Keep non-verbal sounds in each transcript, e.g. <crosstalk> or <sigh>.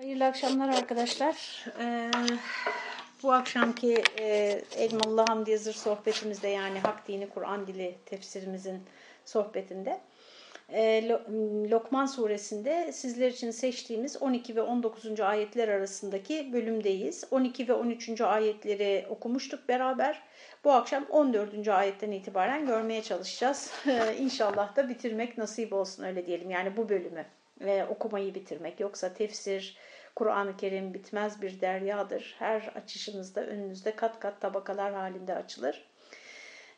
Hayırlı akşamlar arkadaşlar. Ee, bu akşamki e, Elmalı Hamdi Yazır sohbetimizde yani Hak Dini Kur'an Dili tefsirimizin sohbetinde e, Lokman suresinde sizler için seçtiğimiz 12 ve 19. ayetler arasındaki bölümdeyiz. 12 ve 13. ayetleri okumuştuk beraber. Bu akşam 14. ayetten itibaren görmeye çalışacağız. <laughs> İnşallah da bitirmek nasip olsun öyle diyelim yani bu bölümü ve okumayı bitirmek. Yoksa tefsir, Kur'an-ı Kerim bitmez bir deryadır. Her açışınızda önünüzde kat kat tabakalar halinde açılır.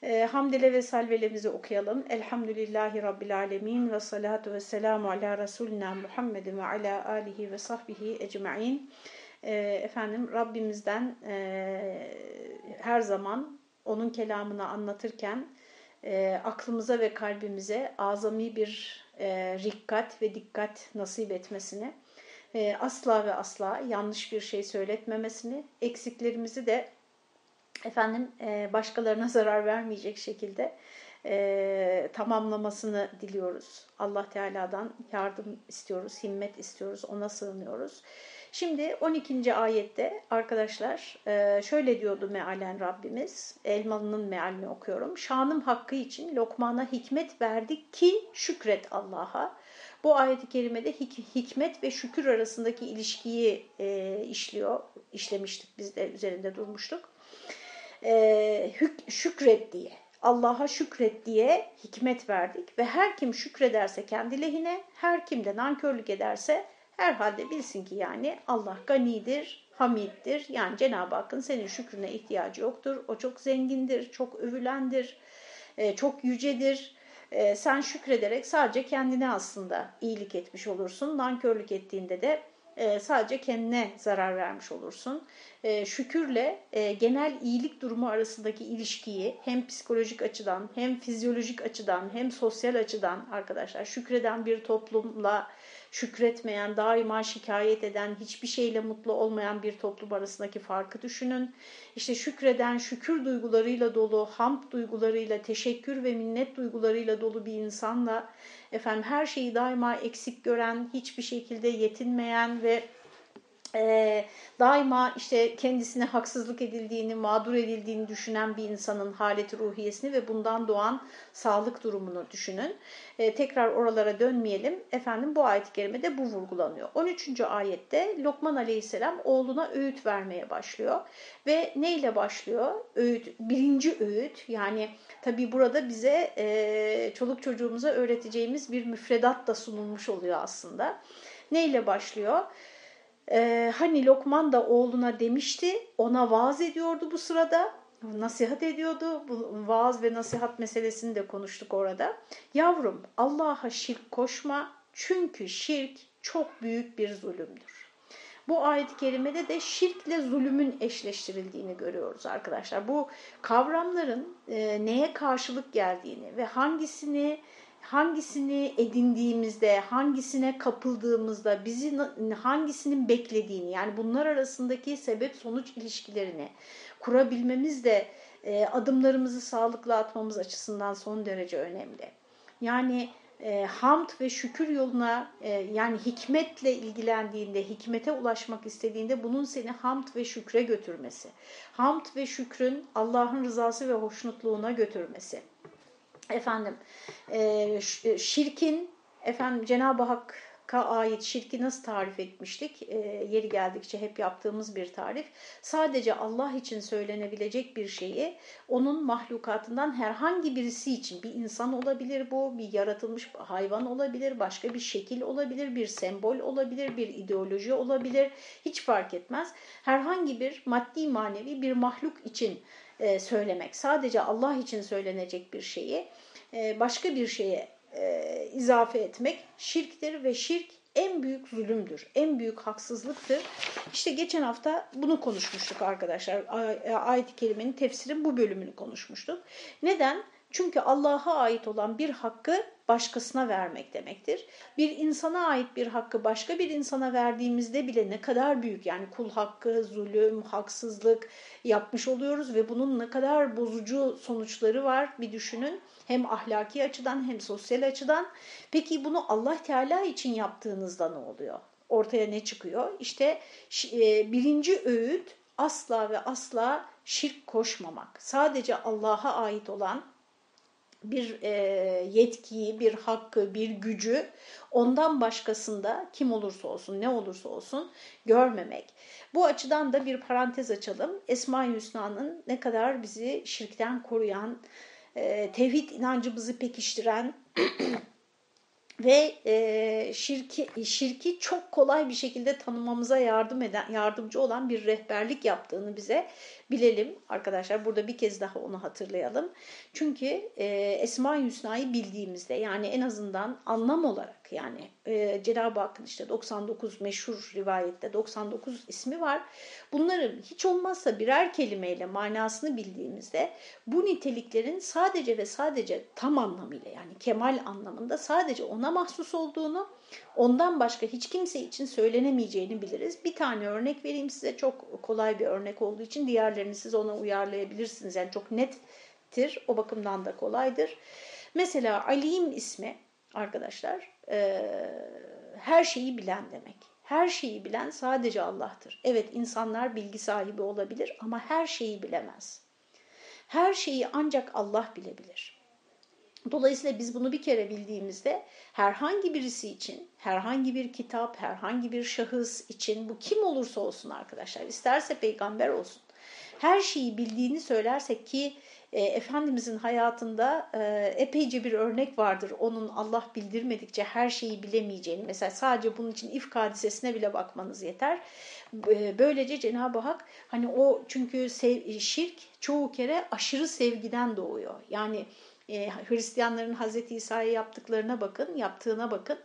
E, hamdele ve salvelemizi okuyalım. Elhamdülillahi Rabbil Alemin ve salatu ve selamu ala Resulina Muhammedin ve ala alihi ve sahbihi ecma'in. E, efendim Rabbimizden e, her zaman onun kelamını anlatırken e, aklımıza ve kalbimize azami bir e, rikkat ve dikkat nasip etmesini, e, asla ve asla yanlış bir şey söyletmemesini, eksiklerimizi de efendim e, başkalarına <laughs> zarar vermeyecek şekilde e, tamamlamasını diliyoruz. Allah Teala'dan yardım istiyoruz, himmet istiyoruz, ona sığınıyoruz. Şimdi 12. ayette arkadaşlar e, şöyle diyordu mealen Rabbimiz, Elmalı'nın mealini okuyorum. Şanım hakkı için Lokman'a hikmet verdik ki şükret Allah'a. Bu ayet-i kerimede hik hikmet ve şükür arasındaki ilişkiyi e, işliyor, işlemiştik biz de üzerinde durmuştuk. E, şükret diye, Allah'a şükret diye hikmet verdik ve her kim şükrederse kendi lehine, her kim de nankörlük ederse herhalde bilsin ki yani Allah ganidir, hamiddir. Yani Cenab-ı Hakk'ın senin şükrüne ihtiyacı yoktur. O çok zengindir, çok övülendir, e, çok yücedir. E, sen şükrederek sadece kendine aslında iyilik etmiş olursun. Nankörlük ettiğinde de e, sadece kendine zarar vermiş olursun. Şükürle genel iyilik durumu arasındaki ilişkiyi hem psikolojik açıdan hem fizyolojik açıdan hem sosyal açıdan arkadaşlar şükreden bir toplumla şükretmeyen, daima şikayet eden, hiçbir şeyle mutlu olmayan bir toplum arasındaki farkı düşünün. İşte şükreden, şükür duygularıyla dolu, hamd duygularıyla, teşekkür ve minnet duygularıyla dolu bir insanla efendim her şeyi daima eksik gören, hiçbir şekilde yetinmeyen ve e, daima işte kendisine haksızlık edildiğini, mağdur edildiğini düşünen bir insanın haleti ruhiyesini ve bundan doğan sağlık durumunu düşünün. E, tekrar oralara dönmeyelim. Efendim bu ayet-i kerimede bu vurgulanıyor. 13. ayette Lokman aleyhisselam oğluna öğüt vermeye başlıyor. Ve neyle başlıyor? Öğüt, birinci öğüt yani tabi burada bize e, çoluk çocuğumuza öğreteceğimiz bir müfredat da sunulmuş oluyor aslında. Neyle başlıyor? Ee, hani Lokman da oğluna demişti, ona vaaz ediyordu bu sırada, nasihat ediyordu. Bu vaaz ve nasihat meselesini de konuştuk orada. Yavrum Allah'a şirk koşma çünkü şirk çok büyük bir zulümdür. Bu ayet-i kerimede de şirkle zulümün eşleştirildiğini görüyoruz arkadaşlar. Bu kavramların e, neye karşılık geldiğini ve hangisini hangisini edindiğimizde, hangisine kapıldığımızda, bizi hangisinin beklediğini yani bunlar arasındaki sebep-sonuç ilişkilerini kurabilmemiz de e, adımlarımızı sağlıklı atmamız açısından son derece önemli. Yani e, hamd ve şükür yoluna e, yani hikmetle ilgilendiğinde, hikmete ulaşmak istediğinde bunun seni hamd ve şükre götürmesi. Hamd ve şükrün Allah'ın rızası ve hoşnutluğuna götürmesi efendim e, şirkin efendim Cenab-ı Hakk'a ait şirki nasıl tarif etmiştik? E, yeri geldikçe hep yaptığımız bir tarif. Sadece Allah için söylenebilecek bir şeyi onun mahlukatından herhangi birisi için bir insan olabilir bu, bir yaratılmış hayvan olabilir, başka bir şekil olabilir, bir sembol olabilir, bir ideoloji olabilir. Hiç fark etmez. Herhangi bir maddi manevi bir mahluk için e, söylemek, sadece Allah için söylenecek bir şeyi e, başka bir şeye e, izafe etmek şirktir ve şirk en büyük zulümdür, en büyük haksızlıktır. İşte geçen hafta bunu konuşmuştuk arkadaşlar. Ayet-i Kerime'nin tefsirin bu bölümünü konuşmuştuk. Neden? Çünkü Allah'a ait olan bir hakkı başkasına vermek demektir. Bir insana ait bir hakkı başka bir insana verdiğimizde bile ne kadar büyük yani kul hakkı, zulüm, haksızlık yapmış oluyoruz ve bunun ne kadar bozucu sonuçları var bir düşünün. Hem ahlaki açıdan hem sosyal açıdan. Peki bunu Allah Teala için yaptığınızda ne oluyor? ortaya ne çıkıyor? İşte e, birinci öğüt asla ve asla şirk koşmamak. Sadece Allah'a ait olan bir e, yetkiyi, bir hakkı, bir gücü ondan başkasında kim olursa olsun, ne olursa olsun görmemek. Bu açıdan da bir parantez açalım. Esma-i Hüsna'nın ne kadar bizi şirkten koruyan, e, tevhid inancımızı pekiştiren <clears throat> ve e, şirki, şirki çok kolay bir şekilde tanımamıza yardım eden, yardımcı olan bir rehberlik yaptığını bize bilelim arkadaşlar. Burada bir kez daha onu hatırlayalım. Çünkü e, Esma-i bildiğimizde yani en azından anlam olarak yani e, Cenab-ı Hakk'ın işte 99 meşhur rivayette 99 ismi var. Bunların hiç olmazsa birer kelimeyle manasını bildiğimizde bu niteliklerin sadece ve sadece tam anlamıyla yani kemal anlamında sadece ona mahsus olduğunu ondan başka hiç kimse için söylenemeyeceğini biliriz. Bir tane örnek vereyim size çok kolay bir örnek olduğu için diğerlerini siz ona uyarlayabilirsiniz. Yani çok nettir o bakımdan da kolaydır. Mesela Alim ismi arkadaşlar e, her şeyi bilen demek. Her şeyi bilen sadece Allah'tır. Evet insanlar bilgi sahibi olabilir ama her şeyi bilemez. Her şeyi ancak Allah bilebilir. Dolayısıyla biz bunu bir kere bildiğimizde herhangi birisi için, herhangi bir kitap, herhangi bir şahıs için bu kim olursa olsun arkadaşlar, isterse peygamber olsun. Her şeyi bildiğini söylersek ki e, Efendimizin hayatında e, epeyce bir örnek vardır. Onun Allah bildirmedikçe her şeyi bilemeyeceğini. Mesela sadece bunun için ifk hadisesine bile bakmanız yeter. E, böylece Cenab-ı Hak hani o çünkü sev, şirk çoğu kere aşırı sevgiden doğuyor. Yani e, Hristiyanların Hazreti İsa'ya yaptıklarına bakın, yaptığına bakın.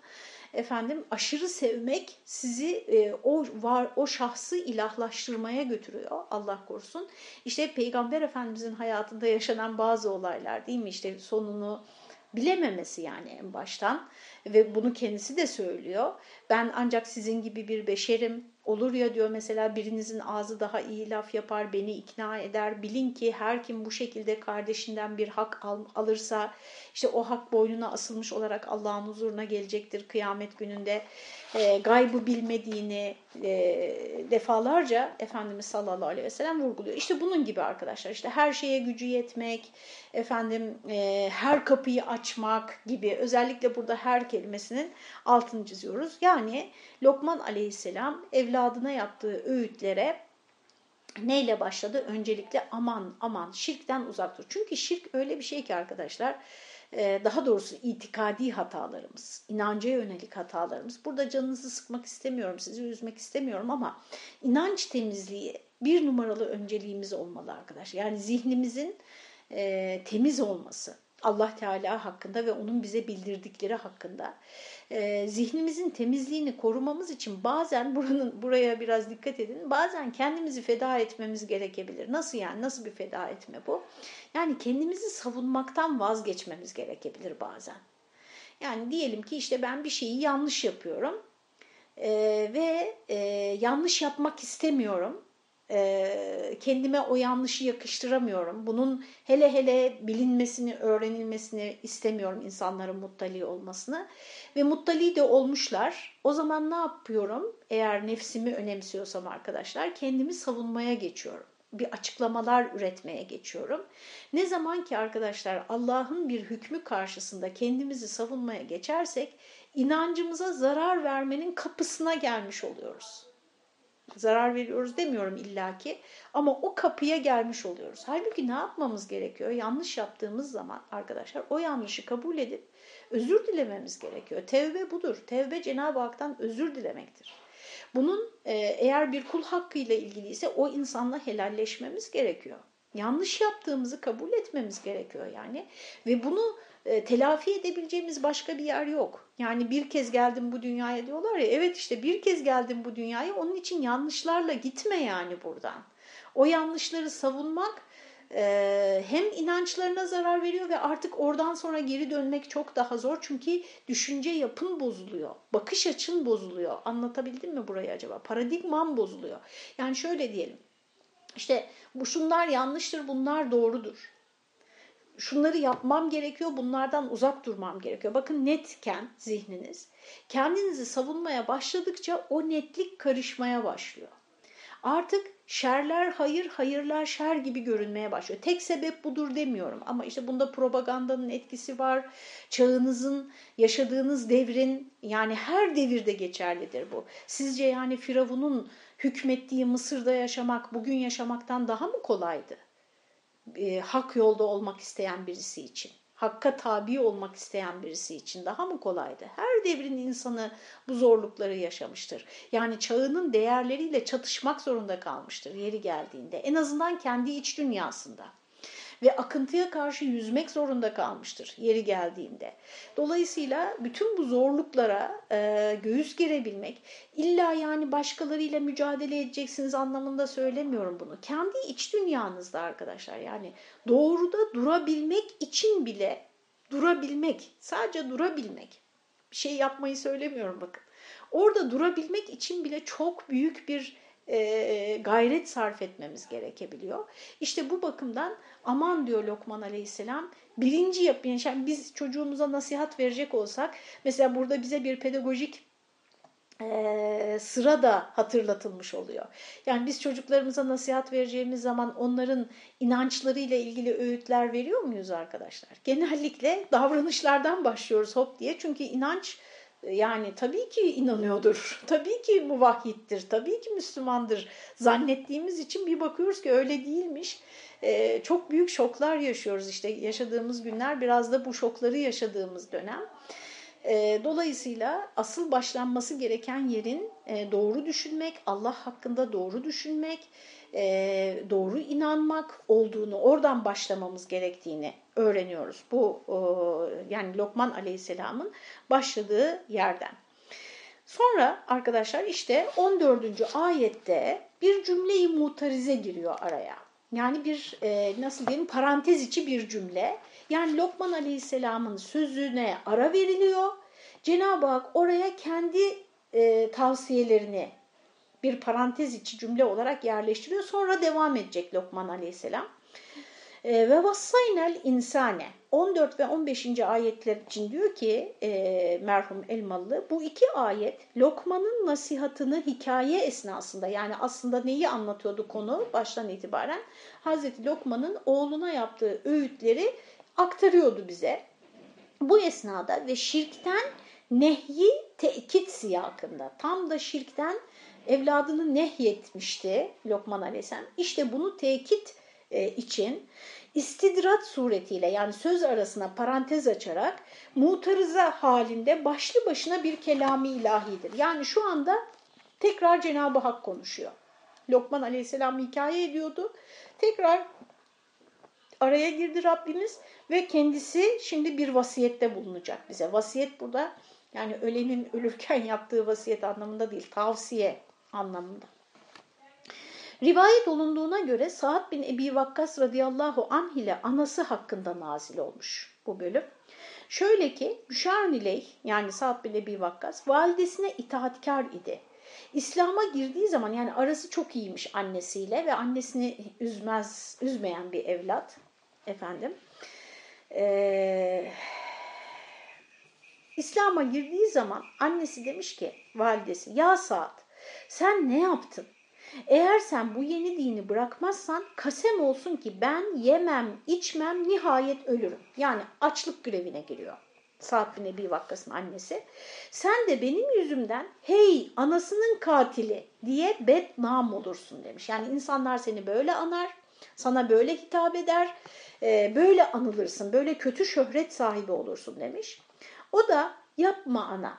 Efendim aşırı sevmek sizi e, o var o şahsı ilahlaştırmaya götürüyor Allah korusun. İşte Peygamber Efendimizin hayatında yaşanan bazı olaylar değil mi? İşte sonunu bilememesi yani en baştan ve bunu kendisi de söylüyor. Ben ancak sizin gibi bir beşerim Olur ya diyor mesela birinizin ağzı daha iyi laf yapar, beni ikna eder. Bilin ki her kim bu şekilde kardeşinden bir hak al, alırsa işte o hak boynuna asılmış olarak Allah'ın huzuruna gelecektir kıyamet gününde. E, gaybı bilmediğini e, defalarca Efendimiz sallallahu aleyhi ve sellem vurguluyor. İşte bunun gibi arkadaşlar işte her şeye gücü yetmek, efendim e, her kapıyı açmak gibi özellikle burada her kelimesinin altını çiziyoruz. Yani Lokman aleyhisselam evladına yaptığı öğütlere neyle başladı? Öncelikle aman aman şirkten uzak dur. Çünkü şirk öyle bir şey ki arkadaşlar daha doğrusu itikadi hatalarımız, inanca yönelik hatalarımız. Burada canınızı sıkmak istemiyorum, sizi üzmek istemiyorum ama inanç temizliği bir numaralı önceliğimiz olmalı arkadaşlar. Yani zihnimizin e, temiz olması. Allah Teala hakkında ve onun bize bildirdikleri hakkında e, zihnimizin temizliğini korumamız için bazen buranın buraya biraz dikkat edin. Bazen kendimizi feda etmemiz gerekebilir. Nasıl yani? Nasıl bir feda etme bu? Yani kendimizi savunmaktan vazgeçmemiz gerekebilir bazen. Yani diyelim ki işte ben bir şeyi yanlış yapıyorum e, ve e, yanlış yapmak istemiyorum e, kendime o yanlışı yakıştıramıyorum. Bunun hele hele bilinmesini, öğrenilmesini istemiyorum insanların muttali olmasını. Ve muttali de olmuşlar. O zaman ne yapıyorum? Eğer nefsimi önemsiyorsam arkadaşlar kendimi savunmaya geçiyorum. Bir açıklamalar üretmeye geçiyorum. Ne zaman ki arkadaşlar Allah'ın bir hükmü karşısında kendimizi savunmaya geçersek inancımıza zarar vermenin kapısına gelmiş oluyoruz zarar veriyoruz demiyorum illaki ama o kapıya gelmiş oluyoruz. Halbuki ne yapmamız gerekiyor? Yanlış yaptığımız zaman arkadaşlar o yanlışı kabul edip özür dilememiz gerekiyor. Tevbe budur. Tevbe Cenab-ı Hak'tan özür dilemektir. Bunun e, eğer bir kul hakkıyla ilgiliyse o insanla helalleşmemiz gerekiyor. Yanlış yaptığımızı kabul etmemiz gerekiyor yani ve bunu e, telafi edebileceğimiz başka bir yer yok. Yani bir kez geldim bu dünyaya diyorlar ya evet işte bir kez geldim bu dünyaya onun için yanlışlarla gitme yani buradan. O yanlışları savunmak e, hem inançlarına zarar veriyor ve artık oradan sonra geri dönmek çok daha zor. Çünkü düşünce yapın bozuluyor, bakış açın bozuluyor. Anlatabildim mi burayı acaba? Paradigman bozuluyor. Yani şöyle diyelim. İşte bu şunlar yanlıştır, bunlar doğrudur şunları yapmam gerekiyor, bunlardan uzak durmam gerekiyor. Bakın netken zihniniz, kendinizi savunmaya başladıkça o netlik karışmaya başlıyor. Artık şerler hayır, hayırlar şer gibi görünmeye başlıyor. Tek sebep budur demiyorum ama işte bunda propagandanın etkisi var. Çağınızın, yaşadığınız devrin yani her devirde geçerlidir bu. Sizce yani Firavun'un hükmettiği Mısır'da yaşamak bugün yaşamaktan daha mı kolaydı? E, hak yolda olmak isteyen birisi için hakka tabi olmak isteyen birisi için daha mı kolaydı? Her devrin insanı bu zorlukları yaşamıştır. Yani çağının değerleriyle çatışmak zorunda kalmıştır yeri geldiğinde. En azından kendi iç dünyasında ve akıntıya karşı yüzmek zorunda kalmıştır yeri geldiğinde. Dolayısıyla bütün bu zorluklara e, göğüs gerebilmek, illa yani başkalarıyla mücadele edeceksiniz anlamında söylemiyorum bunu. Kendi iç dünyanızda arkadaşlar yani doğruda durabilmek için bile durabilmek, sadece durabilmek, bir şey yapmayı söylemiyorum bakın. Orada durabilmek için bile çok büyük bir e, gayret sarf etmemiz gerekebiliyor. İşte bu bakımdan aman diyor Lokman Aleyhisselam birinci yapın. Yani biz çocuğumuza nasihat verecek olsak mesela burada bize bir pedagojik e, sıra da hatırlatılmış oluyor. Yani biz çocuklarımıza nasihat vereceğimiz zaman onların inançlarıyla ilgili öğütler veriyor muyuz arkadaşlar? Genellikle davranışlardan başlıyoruz hop diye. Çünkü inanç yani tabii ki inanıyordur, <laughs> tabii ki muvahhittir, tabii ki Müslümandır zannettiğimiz için bir bakıyoruz ki öyle değilmiş. Ee, çok büyük şoklar yaşıyoruz işte yaşadığımız günler biraz da bu şokları yaşadığımız dönem. Ee, dolayısıyla asıl başlanması gereken yerin e, doğru düşünmek, Allah hakkında doğru düşünmek, e, doğru inanmak olduğunu, oradan başlamamız gerektiğini öğreniyoruz. Bu yani Lokman Aleyhisselam'ın başladığı yerden. Sonra arkadaşlar işte 14. ayette bir cümleyi mutarize giriyor araya. Yani bir e, nasıl diyeyim parantez içi bir cümle. Yani Lokman Aleyhisselam'ın sözüne ara veriliyor. Cenab-ı Hak oraya kendi e, tavsiyelerini bir parantez içi cümle olarak yerleştiriyor. Sonra devam edecek Lokman Aleyhisselam. E, ve vassaynel insane 14 ve 15. ayetler için diyor ki e, merhum Elmalı bu iki ayet Lokman'ın nasihatını hikaye esnasında yani aslında neyi anlatıyordu konu baştan itibaren Hazreti Lokman'ın oğluna yaptığı öğütleri aktarıyordu bize. Bu esnada ve şirkten nehyi tekit siyakında tam da şirkten evladını nehyetmişti Lokman Aleyhisselam. İşte bunu tekit e, için istidrat suretiyle yani söz arasına parantez açarak mutarıza halinde başlı başına bir kelami ilahidir. Yani şu anda tekrar Cenab-ı Hak konuşuyor. Lokman Aleyhisselam hikaye ediyordu. Tekrar araya girdi Rabbimiz ve kendisi şimdi bir vasiyette bulunacak bize. Vasiyet burada yani ölenin ölürken <laughs> yaptığı vasiyet anlamında değil, tavsiye anlamında. Rivayet olunduğuna göre Sa'd bin Ebi Vakkas radıyallahu anh ile anası hakkında nazil olmuş bu bölüm. Şöyle ki Müşarniley yani Sa'd bin Ebi Vakkas validesine itaatkar idi. İslam'a girdiği zaman yani arası çok iyiymiş annesiyle ve annesini üzmez, üzmeyen bir evlat efendim. Ee, İslam'a girdiği zaman annesi demiş ki validesi ya Sa'd sen ne yaptın? Eğer sen bu yeni dini bırakmazsan kasem olsun ki ben yemem, içmem, nihayet ölürüm. Yani açlık grevine giriyor. Sa'd bin Ebi Vakkas'ın annesi. Sen de benim yüzümden hey anasının katili diye bednam olursun demiş. Yani insanlar seni böyle anar, sana böyle hitap eder, e, böyle anılırsın, böyle kötü şöhret sahibi olursun demiş. O da yapma ana,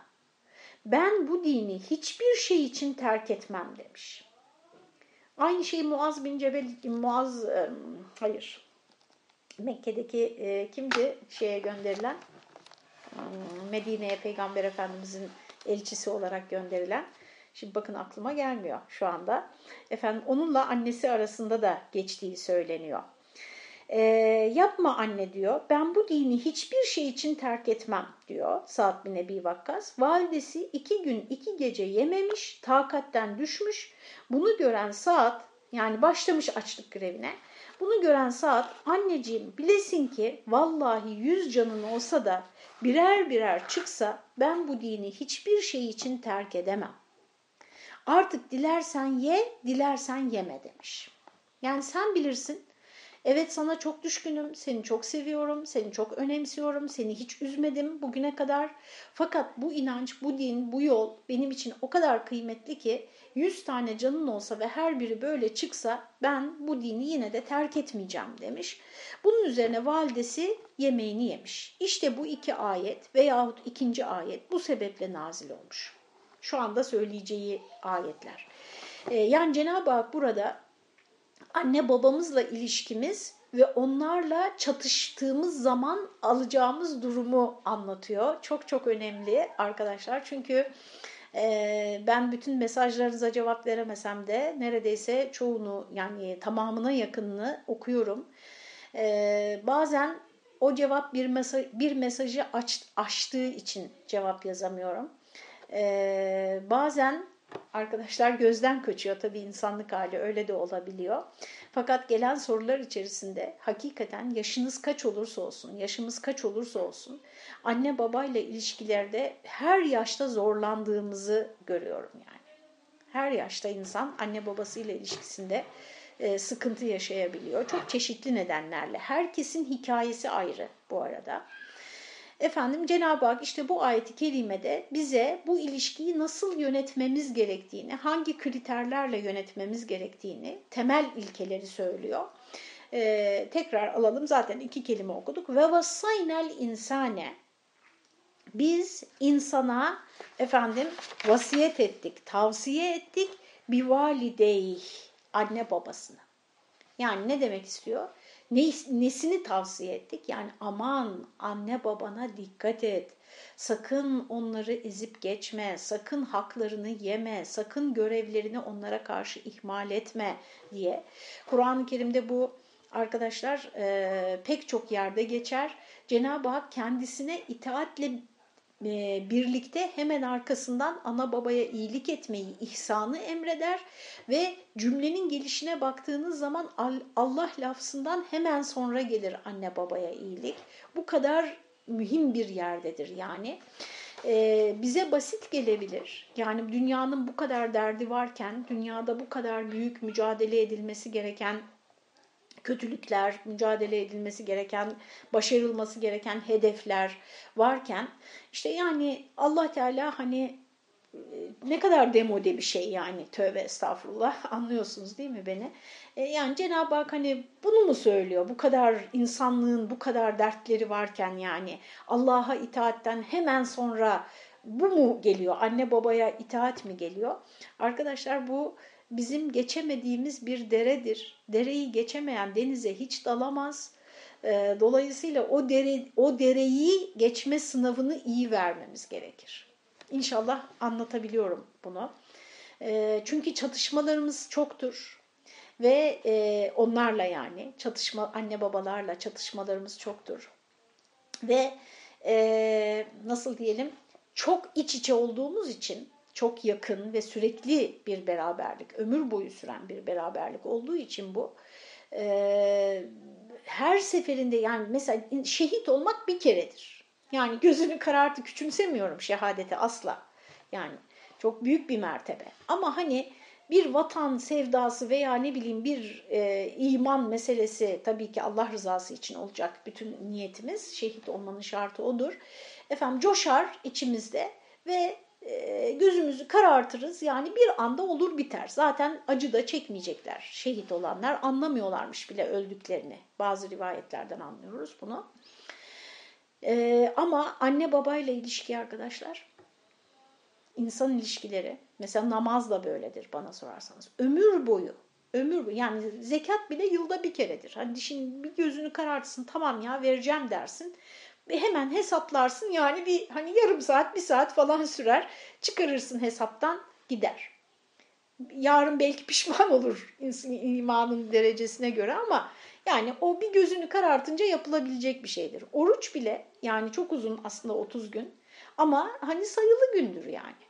ben bu dini hiçbir şey için terk etmem demiş. Aynı şeyi Muaz bin Cebel, Muaz, e, hayır, Mekke'deki e, kimdi şeye gönderilen? Medine'ye Peygamber Efendimizin elçisi olarak gönderilen. Şimdi bakın aklıma gelmiyor şu anda. Efendim onunla annesi arasında da geçtiği söyleniyor. E, yapma anne diyor. Ben bu dini hiçbir şey için terk etmem diyor Sa'd bin Ebi Vakkas. Validesi iki gün iki gece yememiş, takatten düşmüş. Bunu gören Sa'd yani başlamış açlık grevine. Bunu gören Saad anneciğim bilesin ki vallahi yüz canın olsa da birer birer çıksa ben bu dini hiçbir şey için terk edemem. Artık dilersen ye, dilersen yeme demiş. Yani sen bilirsin Evet sana çok düşkünüm, seni çok seviyorum, seni çok önemsiyorum, seni hiç üzmedim bugüne kadar. Fakat bu inanç, bu din, bu yol benim için o kadar kıymetli ki yüz tane canın olsa ve her biri böyle çıksa ben bu dini yine de terk etmeyeceğim demiş. Bunun üzerine validesi yemeğini yemiş. İşte bu iki ayet veyahut ikinci ayet bu sebeple nazil olmuş. Şu anda söyleyeceği ayetler. Ee, yani Cenab-ı Hak burada anne babamızla ilişkimiz ve onlarla çatıştığımız zaman alacağımız durumu anlatıyor. Çok çok önemli arkadaşlar çünkü e, ben bütün mesajlarınıza cevap veremesem de neredeyse çoğunu yani tamamına yakınını okuyorum. E, bazen o cevap bir, mesaj, bir mesajı aç, açtığı için cevap yazamıyorum. E, bazen arkadaşlar gözden kaçıyor tabii insanlık hali öyle de olabiliyor. Fakat gelen sorular içerisinde hakikaten yaşınız kaç olursa olsun, yaşımız kaç olursa olsun anne babayla ilişkilerde her yaşta zorlandığımızı görüyorum yani. Her yaşta insan anne babasıyla ilişkisinde e, sıkıntı yaşayabiliyor. Çok çeşitli nedenlerle. Herkesin hikayesi ayrı bu arada. Efendim Cenab-ı Hak işte bu ayeti kerimede bize bu ilişkiyi nasıl yönetmemiz gerektiğini, hangi kriterlerle yönetmemiz gerektiğini, temel ilkeleri söylüyor. Ee, tekrar alalım zaten iki kelime okuduk. Ve vassaynel insane biz insana efendim vasiyet ettik, tavsiye ettik bir valideyh anne babasına. Yani ne demek istiyor? Nesini tavsiye ettik? Yani aman anne babana dikkat et. Sakın onları ezip geçme, sakın haklarını yeme, sakın görevlerini onlara karşı ihmal etme diye. Kur'an-ı Kerim'de bu arkadaşlar e, pek çok yerde geçer. Cenab-ı Hak kendisine itaatle e, birlikte hemen arkasından ana babaya iyilik etmeyi, ihsanı emreder ve cümlenin gelişine baktığınız zaman Allah lafzından hemen sonra gelir anne babaya iyilik. Bu kadar mühim bir yerdedir yani. Ee, bize basit gelebilir. Yani dünyanın bu kadar derdi varken, dünyada bu kadar büyük mücadele edilmesi gereken kötülükler, mücadele edilmesi gereken, başarılması gereken hedefler varken işte yani Allah Teala hani e, ne kadar demode bir şey yani tövbe estağfurullah <laughs> anlıyorsunuz değil mi beni? E yani Cenab-ı Hak hani bunu mu söylüyor? Bu kadar insanlığın bu kadar dertleri varken yani Allah'a itaatten hemen sonra bu mu geliyor? Anne babaya itaat mi geliyor? Arkadaşlar bu bizim geçemediğimiz bir deredir. Dereyi geçemeyen denize hiç dalamaz. Ee, dolayısıyla o dere o dereyi geçme sınavını iyi vermemiz gerekir. İnşallah anlatabiliyorum bunu. Ee, çünkü çatışmalarımız çoktur ve e, onlarla yani çatışma anne babalarla çatışmalarımız çoktur ve e, nasıl diyelim çok iç içe olduğumuz için çok yakın ve sürekli bir beraberlik, ömür boyu süren bir beraberlik olduğu için bu e, her seferinde yani mesela şehit olmak bir keredir. Yani gözünü karartı küçümsemiyorum şehadeti asla. Yani çok büyük bir mertebe. Ama hani bir vatan sevdası veya ne bileyim bir e, iman meselesi tabii ki Allah rızası için olacak bütün niyetimiz. Şehit olmanın şartı odur. Efendim coşar içimizde ve gözümüzü karartırız. Yani bir anda olur biter. Zaten acı da çekmeyecekler. Şehit olanlar anlamıyorlarmış bile öldüklerini. Bazı rivayetlerden anlıyoruz bunu. E, ama anne babayla ilişki arkadaşlar, insan ilişkileri, mesela namaz da böyledir bana sorarsanız. Ömür boyu, ömür boyu yani zekat bile yılda bir keredir. Hani dişin bir gözünü karartsın tamam ya vereceğim dersin hemen hesaplarsın yani bir hani yarım saat bir saat falan sürer çıkarırsın hesaptan gider. Yarın belki pişman olur imanın derecesine göre ama yani o bir gözünü karartınca yapılabilecek bir şeydir. Oruç bile yani çok uzun aslında 30 gün ama hani sayılı gündür yani.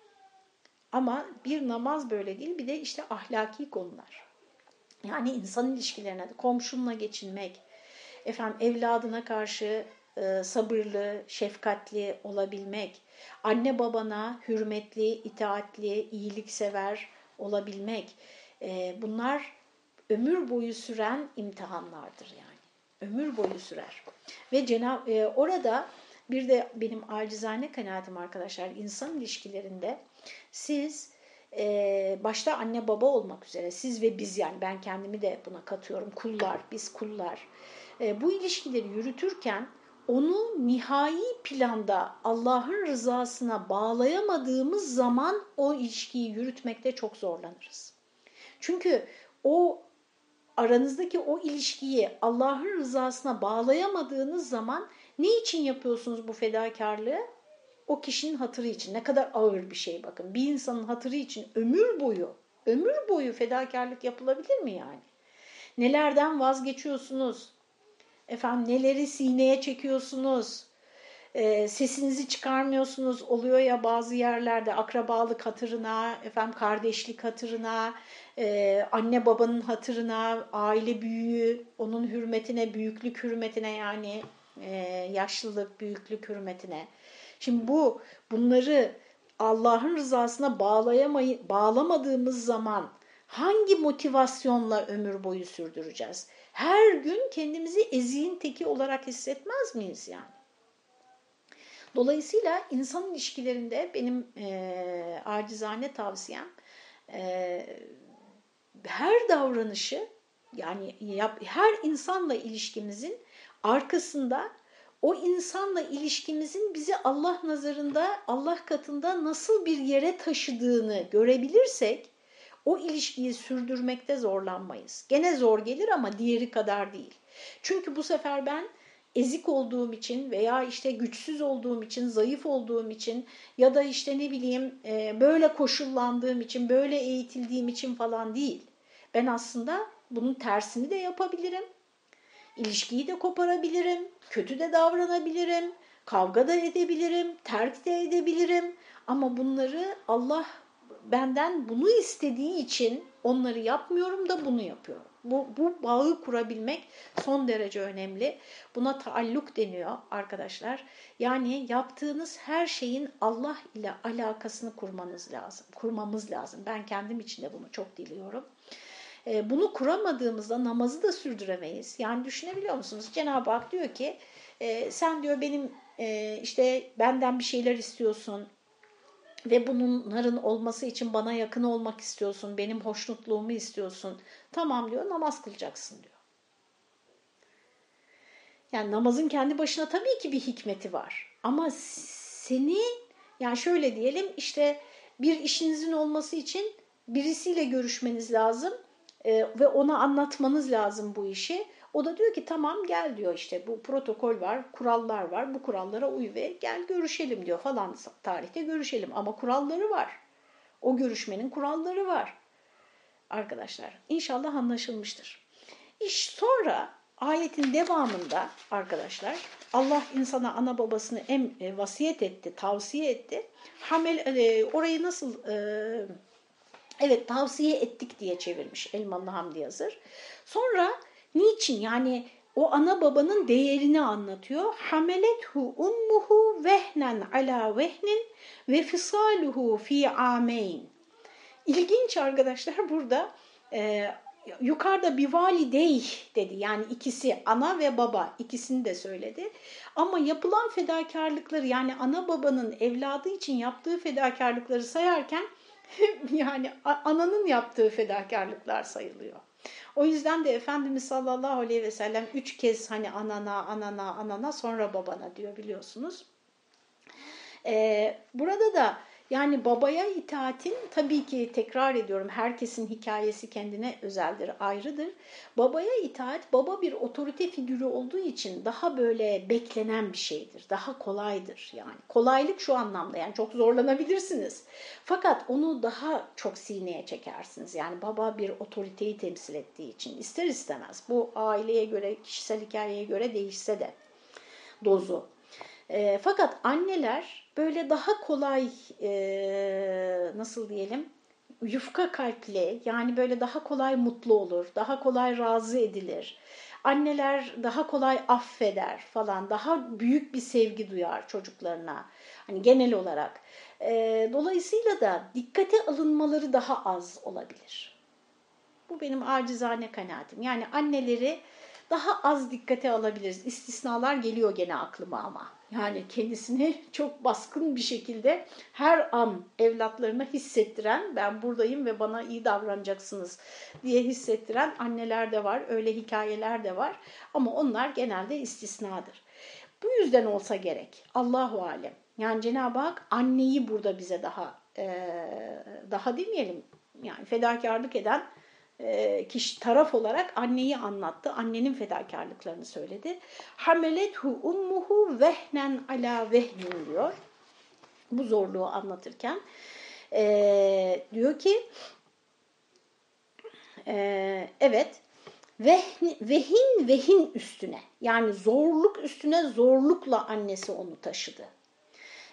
Ama bir namaz böyle değil bir de işte ahlaki konular. Yani insan ilişkilerine, komşunla geçinmek, efendim evladına karşı e, sabırlı, şefkatli olabilmek, anne babana hürmetli, itaatli, iyiliksever olabilmek. E, bunlar ömür boyu süren imtihanlardır yani. Ömür boyu sürer. Ve Cenab e, orada bir de benim acizane kanaatim arkadaşlar insan ilişkilerinde siz başta anne baba olmak üzere siz ve biz yani ben kendimi de buna katıyorum kullar biz kullar bu ilişkileri yürütürken onu nihai planda Allah'ın rızasına bağlayamadığımız zaman o ilişkiyi yürütmekte çok zorlanırız. Çünkü o aranızdaki o ilişkiyi Allah'ın rızasına bağlayamadığınız zaman ne için yapıyorsunuz bu fedakarlığı? O kişinin hatırı için. Ne kadar ağır bir şey bakın. Bir insanın hatırı için ömür boyu, ömür boyu fedakarlık yapılabilir mi yani? Nelerden vazgeçiyorsunuz? Efendim neleri sineye çekiyorsunuz? E, sesinizi çıkarmıyorsunuz. Oluyor ya bazı yerlerde akrabalık hatırına, efendim kardeşlik hatırına, e, anne babanın hatırına, aile büyüğü, onun hürmetine, büyüklük hürmetine yani e, yaşlılık, büyüklük hürmetine. Şimdi bu bunları Allah'ın rızasına bağlayamayı, bağlamadığımız zaman hangi motivasyonla ömür boyu sürdüreceğiz? Her gün kendimizi eziğin teki olarak hissetmez miyiz yani? Dolayısıyla insan ilişkilerinde benim e, acizane tavsiyem e, her davranışı yani yap, her insanla ilişkimizin arkasında o insanla ilişkimizin bizi Allah nazarında, Allah katında nasıl bir yere taşıdığını görebilirsek o ilişkiyi sürdürmekte zorlanmayız. Gene zor gelir ama diğeri kadar değil. Çünkü bu sefer ben ezik olduğum için veya işte güçsüz olduğum için, zayıf olduğum için ya da işte ne bileyim e, böyle koşullandığım için, böyle eğitildiğim için falan değil. Ben aslında bunun tersini de yapabilirim. İlişkiyi de koparabilirim, kötü de davranabilirim, kavga da edebilirim, terk de edebilirim. Ama bunları Allah benden bunu istediği için onları yapmıyorum da bunu yapıyorum. Bu, bu bağı kurabilmek son derece önemli. Buna taalluk deniyor arkadaşlar. Yani yaptığınız her şeyin Allah ile alakasını kurmanız lazım. Kurmamız lazım. Ben kendim için de bunu çok diliyorum. Ee, bunu kuramadığımızda namazı da sürdüremeyiz. Yani düşünebiliyor musunuz? Cenab-ı Hak diyor ki e, sen diyor benim e, işte benden bir şeyler istiyorsun ve bunların olması için bana yakın olmak istiyorsun, benim hoşnutluğumu istiyorsun. Tamam diyor, namaz kılacaksın diyor. Yani namazın kendi başına tabii ki bir hikmeti var. Ama seni, yani şöyle diyelim işte bir işinizin olması için birisiyle görüşmeniz lazım e, ve ona anlatmanız lazım bu işi. O da diyor ki tamam gel diyor işte bu protokol var, kurallar var. Bu kurallara uy ve gel görüşelim diyor falan tarihte görüşelim. Ama kuralları var. O görüşmenin kuralları var. Arkadaşlar inşallah anlaşılmıştır. İş sonra ayetin devamında arkadaşlar Allah insana ana babasını em, e, vasiyet etti, tavsiye etti. Hamel e, orayı nasıl e, evet tavsiye ettik diye çevirmiş Elmalı Hamdi Yazır. Sonra Niçin? Yani o ana babanın değerini anlatıyor. Hamelethu ummuhu vehnen ala vehnin ve fisaluhu fi ameyn. İlginç arkadaşlar burada e, yukarıda bir validey dedi. Yani ikisi ana ve baba ikisini de söyledi. Ama yapılan fedakarlıkları yani ana babanın evladı için yaptığı fedakarlıkları sayarken <laughs> yani ananın yaptığı fedakarlıklar sayılıyor. O yüzden de Efendimiz sallallahu aleyhi ve sellem üç kez hani anana, anana, anana sonra babana diyor biliyorsunuz. Ee, burada da yani babaya itaatin tabii ki tekrar ediyorum herkesin hikayesi kendine özeldir, ayrıdır. Babaya itaat baba bir otorite figürü olduğu için daha böyle beklenen bir şeydir. Daha kolaydır yani. Kolaylık şu anlamda yani çok zorlanabilirsiniz. Fakat onu daha çok sineye çekersiniz. Yani baba bir otoriteyi temsil ettiği için ister istemez. Bu aileye göre, kişisel hikayeye göre değişse de dozu. E, fakat anneler böyle daha kolay e, nasıl diyelim yufka kalpli yani böyle daha kolay mutlu olur, daha kolay razı edilir. Anneler daha kolay affeder falan, daha büyük bir sevgi duyar çocuklarına. Hani genel olarak. E, dolayısıyla da dikkate alınmaları daha az olabilir. Bu benim acizane kanaatim. Yani anneleri daha az dikkate alabiliriz. İstisnalar geliyor gene aklıma ama. Yani kendisini <laughs> çok baskın bir şekilde her an evlatlarına hissettiren, ben buradayım ve bana iyi davranacaksınız diye hissettiren anneler de var, öyle hikayeler de var. Ama onlar genelde istisnadır. Bu yüzden olsa gerek. Allahu alem. Yani Cenab-ı Hak anneyi burada bize daha daha demeyelim yani fedakarlık eden e, kişi taraf olarak anneyi anlattı. Annenin fedakarlıklarını söyledi. Hamelethu ummuhu vehnen ala vehnin diyor. Bu zorluğu anlatırken e, diyor ki e, evet vehn, vehin vehin üstüne yani zorluk üstüne zorlukla annesi onu taşıdı.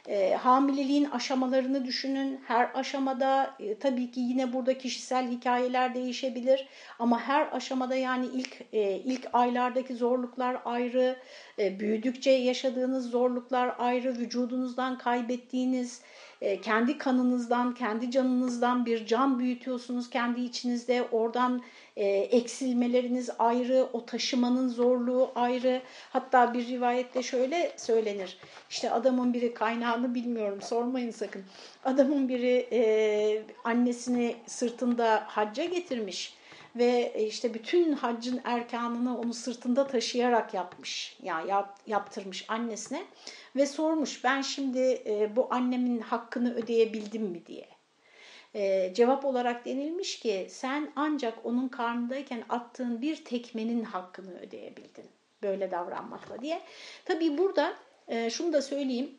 E, hamileliğin aşamalarını düşünün. Her aşamada e, tabii ki yine burada kişisel hikayeler değişebilir. Ama her aşamada yani ilk e, ilk aylardaki zorluklar ayrı, e, büyüdükçe yaşadığınız zorluklar ayrı, vücudunuzdan kaybettiğiniz, e, kendi kanınızdan, kendi canınızdan bir can büyütüyorsunuz kendi içinizde. Oradan e, eksilmeleriniz ayrı, o taşımanın zorluğu ayrı. Hatta bir rivayette şöyle söylenir. İşte adamın biri kaynağını bilmiyorum sormayın sakın. Adamın biri e, annesini sırtında hacca getirmiş ve işte bütün haccın erkanını onu sırtında taşıyarak yapmış. Ya yani yap, yaptırmış annesine ve sormuş ben şimdi e, bu annemin hakkını ödeyebildim mi diye. E, cevap olarak denilmiş ki sen ancak onun karnındayken attığın bir tekmenin hakkını ödeyebildin böyle davranmakla diye. Tabii burada e, şunu da söyleyeyim.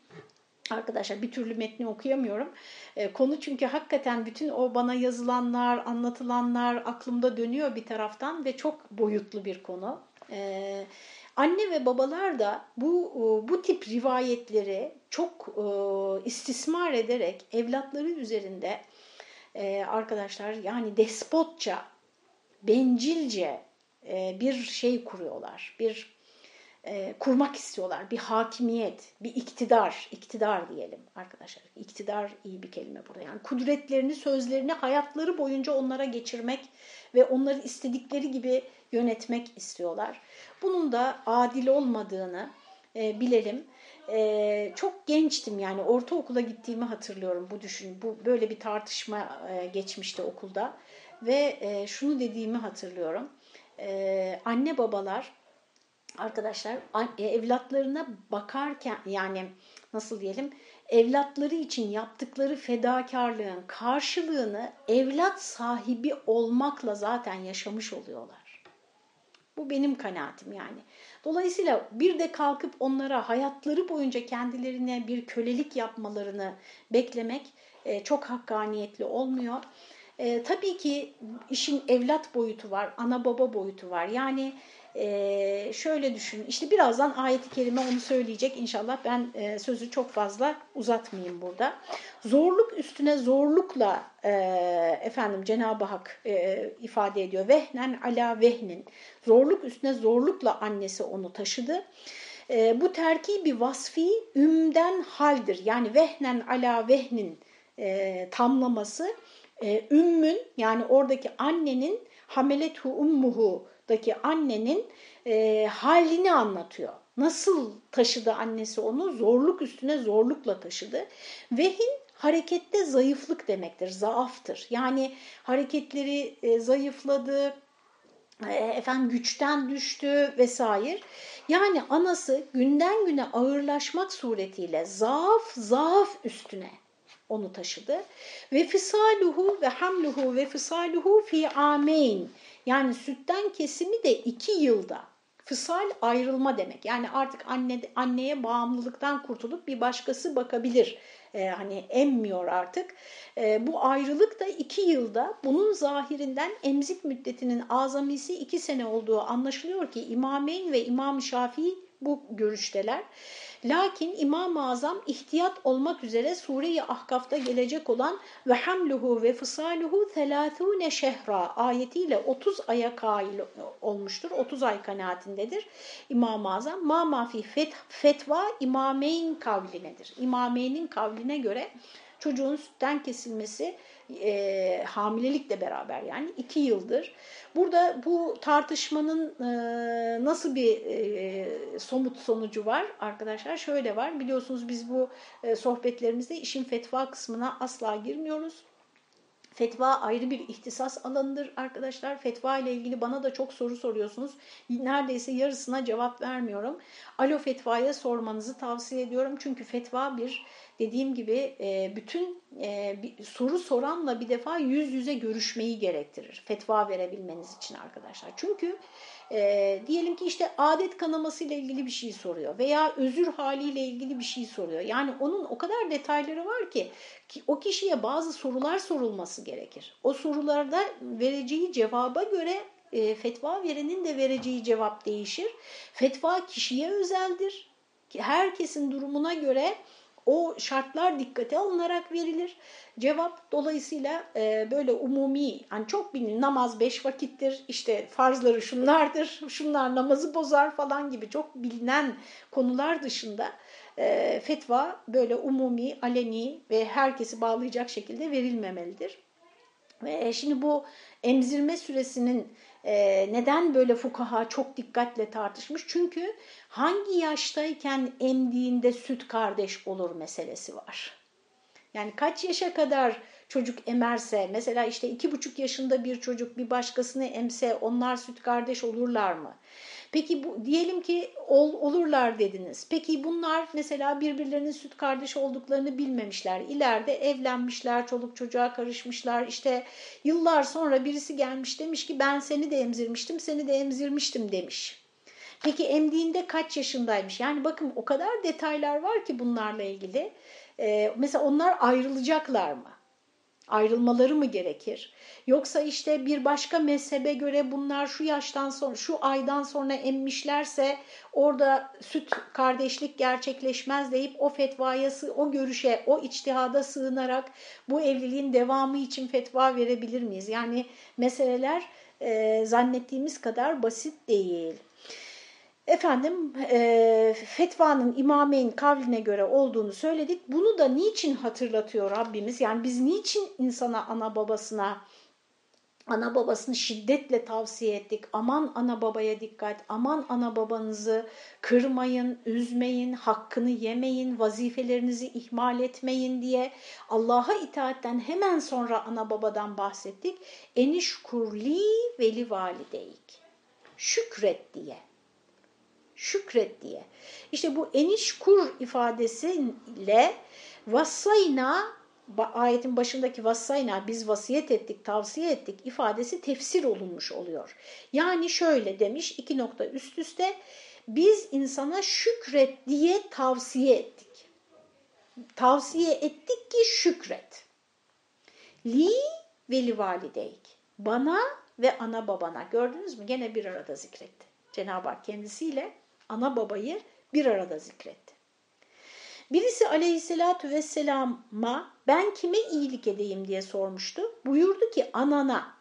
Arkadaşlar bir türlü metni okuyamıyorum. E, konu çünkü hakikaten bütün o bana yazılanlar, anlatılanlar aklımda dönüyor bir taraftan ve çok boyutlu bir konu. E, anne ve babalar da bu e, bu tip rivayetleri çok e, istismar ederek evlatları üzerinde e, arkadaşlar yani despotça, bencilce e, bir şey kuruyorlar. Bir e, kurmak istiyorlar. Bir hakimiyet, bir iktidar, iktidar diyelim arkadaşlar. İktidar iyi bir kelime burada. Yani kudretlerini, sözlerini hayatları boyunca onlara geçirmek ve onları istedikleri gibi yönetmek istiyorlar. Bunun da adil olmadığını e, bilelim. E, çok gençtim yani ortaokula gittiğimi hatırlıyorum bu düşün. Bu böyle bir tartışma e, geçmişti okulda ve e, şunu dediğimi hatırlıyorum. E, anne babalar arkadaşlar e, evlatlarına bakarken yani nasıl diyelim evlatları için yaptıkları fedakarlığın karşılığını evlat sahibi olmakla zaten yaşamış oluyorlar. Bu benim kanaatim yani. Dolayısıyla bir de kalkıp onlara hayatları boyunca kendilerine bir kölelik yapmalarını beklemek e, çok hakkaniyetli olmuyor. E, tabii ki işin evlat boyutu var, ana baba boyutu var. Yani ee, şöyle düşünün, işte birazdan ayet-i kerime onu söyleyecek inşallah ben e, sözü çok fazla uzatmayayım burada. Zorluk üstüne zorlukla e, efendim Cenab-ı Hak e, ifade ediyor. Vehnen ala vehnin, zorluk üstüne zorlukla annesi onu taşıdı. E, bu terkibi vasfi ümden haldir. Yani vehnen ala vehnin e, tamlaması e, ümmün yani oradaki annenin hamelethu ummuhu daki annenin e, halini anlatıyor. Nasıl taşıdı annesi onu? Zorluk üstüne zorlukla taşıdı. Vehin harekette zayıflık demektir, zaaftır. Yani hareketleri e, zayıfladı, e, efendim güçten düştü vesaire. Yani anası günden güne ağırlaşmak suretiyle zaaf zaaf üstüne onu taşıdı. Ve fisaluhu ve hamluhu ve fisaluhu fi ameyn. Yani sütten kesimi de iki yılda. Fısal ayrılma demek. Yani artık anne anneye bağımlılıktan kurtulup bir başkası bakabilir. Ee, hani emmiyor artık. Ee, bu ayrılık da iki yılda bunun zahirinden emzik müddetinin azamisi iki sene olduğu anlaşılıyor ki İmameyn ve İmam Şafii bu görüşteler. Lakin İmam-ı Azam ihtiyat olmak üzere Sure-i Ahkaf'ta gelecek olan ve hamluhu ve fısaluhu thelâthûne şehra ayetiyle 30 aya kail olmuştur. 30 ay kanaatindedir İmam-ı Azam. Ma mafi fet, fetva imameyn kavlinedir. İmameynin kavline göre çocuğun sütten kesilmesi e, hamilelikle beraber yani iki yıldır. Burada bu tartışmanın e, nasıl bir e, somut sonucu var arkadaşlar? Şöyle var biliyorsunuz biz bu e, sohbetlerimizde işin fetva kısmına asla girmiyoruz. Fetva ayrı bir ihtisas alanıdır arkadaşlar. Fetva ile ilgili bana da çok soru soruyorsunuz. Neredeyse yarısına cevap vermiyorum. Alo fetvaya sormanızı tavsiye ediyorum. Çünkü fetva bir dediğim gibi e, bütün e, soru soranla bir defa yüz yüze görüşmeyi gerektirir. Fetva verebilmeniz için arkadaşlar. Çünkü e, diyelim ki işte adet kanaması ile ilgili bir şey soruyor veya özür haliyle ilgili bir şey soruyor. Yani onun o kadar detayları var ki, ki o kişiye bazı sorular sorulması gerekir. O sorularda vereceği cevaba göre fetva verenin de vereceği cevap değişir. Fetva kişiye özeldir. Herkesin durumuna göre o şartlar dikkate alınarak verilir. Cevap dolayısıyla e, böyle umumi, hani çok bilinen namaz beş vakittir, işte farzları şunlardır, şunlar namazı bozar falan gibi çok bilinen konular dışında e, fetva böyle umumi, aleni ve herkesi bağlayacak şekilde verilmemelidir. Ve şimdi bu emzirme süresinin e, neden böyle fukaha çok dikkatle tartışmış? Çünkü hangi yaştayken emdiğinde süt kardeş olur meselesi var. Yani kaç yaşa kadar çocuk emerse, mesela işte iki buçuk yaşında bir çocuk bir başkasını emse onlar süt kardeş olurlar mı? Peki bu, diyelim ki ol, olurlar dediniz. Peki bunlar mesela birbirlerinin süt kardeş olduklarını bilmemişler. İleride evlenmişler, çoluk çocuğa karışmışlar. İşte yıllar sonra birisi gelmiş demiş ki ben seni de emzirmiştim, seni de emzirmiştim demiş. Peki emdiğinde kaç yaşındaymış? Yani bakın o kadar detaylar var ki bunlarla ilgili. Ee, mesela onlar ayrılacaklar mı? Ayrılmaları mı gerekir? Yoksa işte bir başka mezhebe göre bunlar şu yaştan sonra, şu aydan sonra emmişlerse orada süt kardeşlik gerçekleşmez deyip o fetvaya, o görüşe, o içtihada sığınarak bu evliliğin devamı için fetva verebilir miyiz? Yani meseleler e, zannettiğimiz kadar basit değil. Efendim e, fetvanın imameyn kavline göre olduğunu söyledik. Bunu da niçin hatırlatıyor Rabbimiz? Yani biz niçin insana, ana babasına, ana babasını şiddetle tavsiye ettik. Aman ana babaya dikkat, aman ana babanızı kırmayın, üzmeyin, hakkını yemeyin, vazifelerinizi ihmal etmeyin diye Allah'a itaatten hemen sonra ana babadan bahsettik. Enişkurli veli valideyik. Şükret diye şükret diye. İşte bu enişkur ifadesiyle vassayna ayetin başındaki vassayna biz vasiyet ettik, tavsiye ettik ifadesi tefsir olunmuş oluyor. Yani şöyle demiş iki nokta üst üste biz insana şükret diye tavsiye ettik. Tavsiye ettik ki şükret. Li veli valideyk. Bana ve ana babana. Gördünüz mü? Gene bir arada zikretti. Cenab-ı Hak kendisiyle ana babayı bir arada zikretti. Birisi aleyhissalatü vesselama ben kime iyilik edeyim diye sormuştu. Buyurdu ki anana.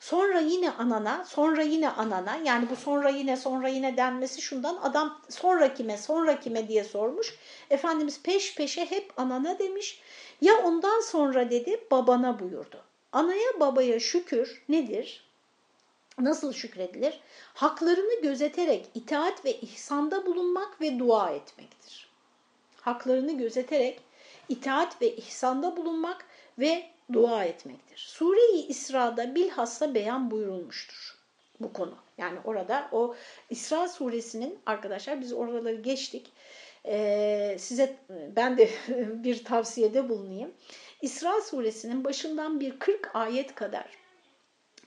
Sonra yine anana, sonra yine anana. Yani bu sonra yine, sonra yine denmesi şundan. Adam sonra kime, sonra kime diye sormuş. Efendimiz peş peşe hep anana demiş. Ya ondan sonra dedi babana buyurdu. Anaya babaya şükür nedir? Nasıl şükredilir? Haklarını gözeterek itaat ve ihsanda bulunmak ve dua etmektir. Haklarını gözeterek itaat ve ihsanda bulunmak ve dua etmektir. Sure-i İsra'da bilhassa beyan buyurulmuştur bu konu. Yani orada o İsra suresinin arkadaşlar biz oraları geçtik. Ee, size ben de <laughs> bir tavsiyede bulunayım. İsra suresinin başından bir 40 ayet kadar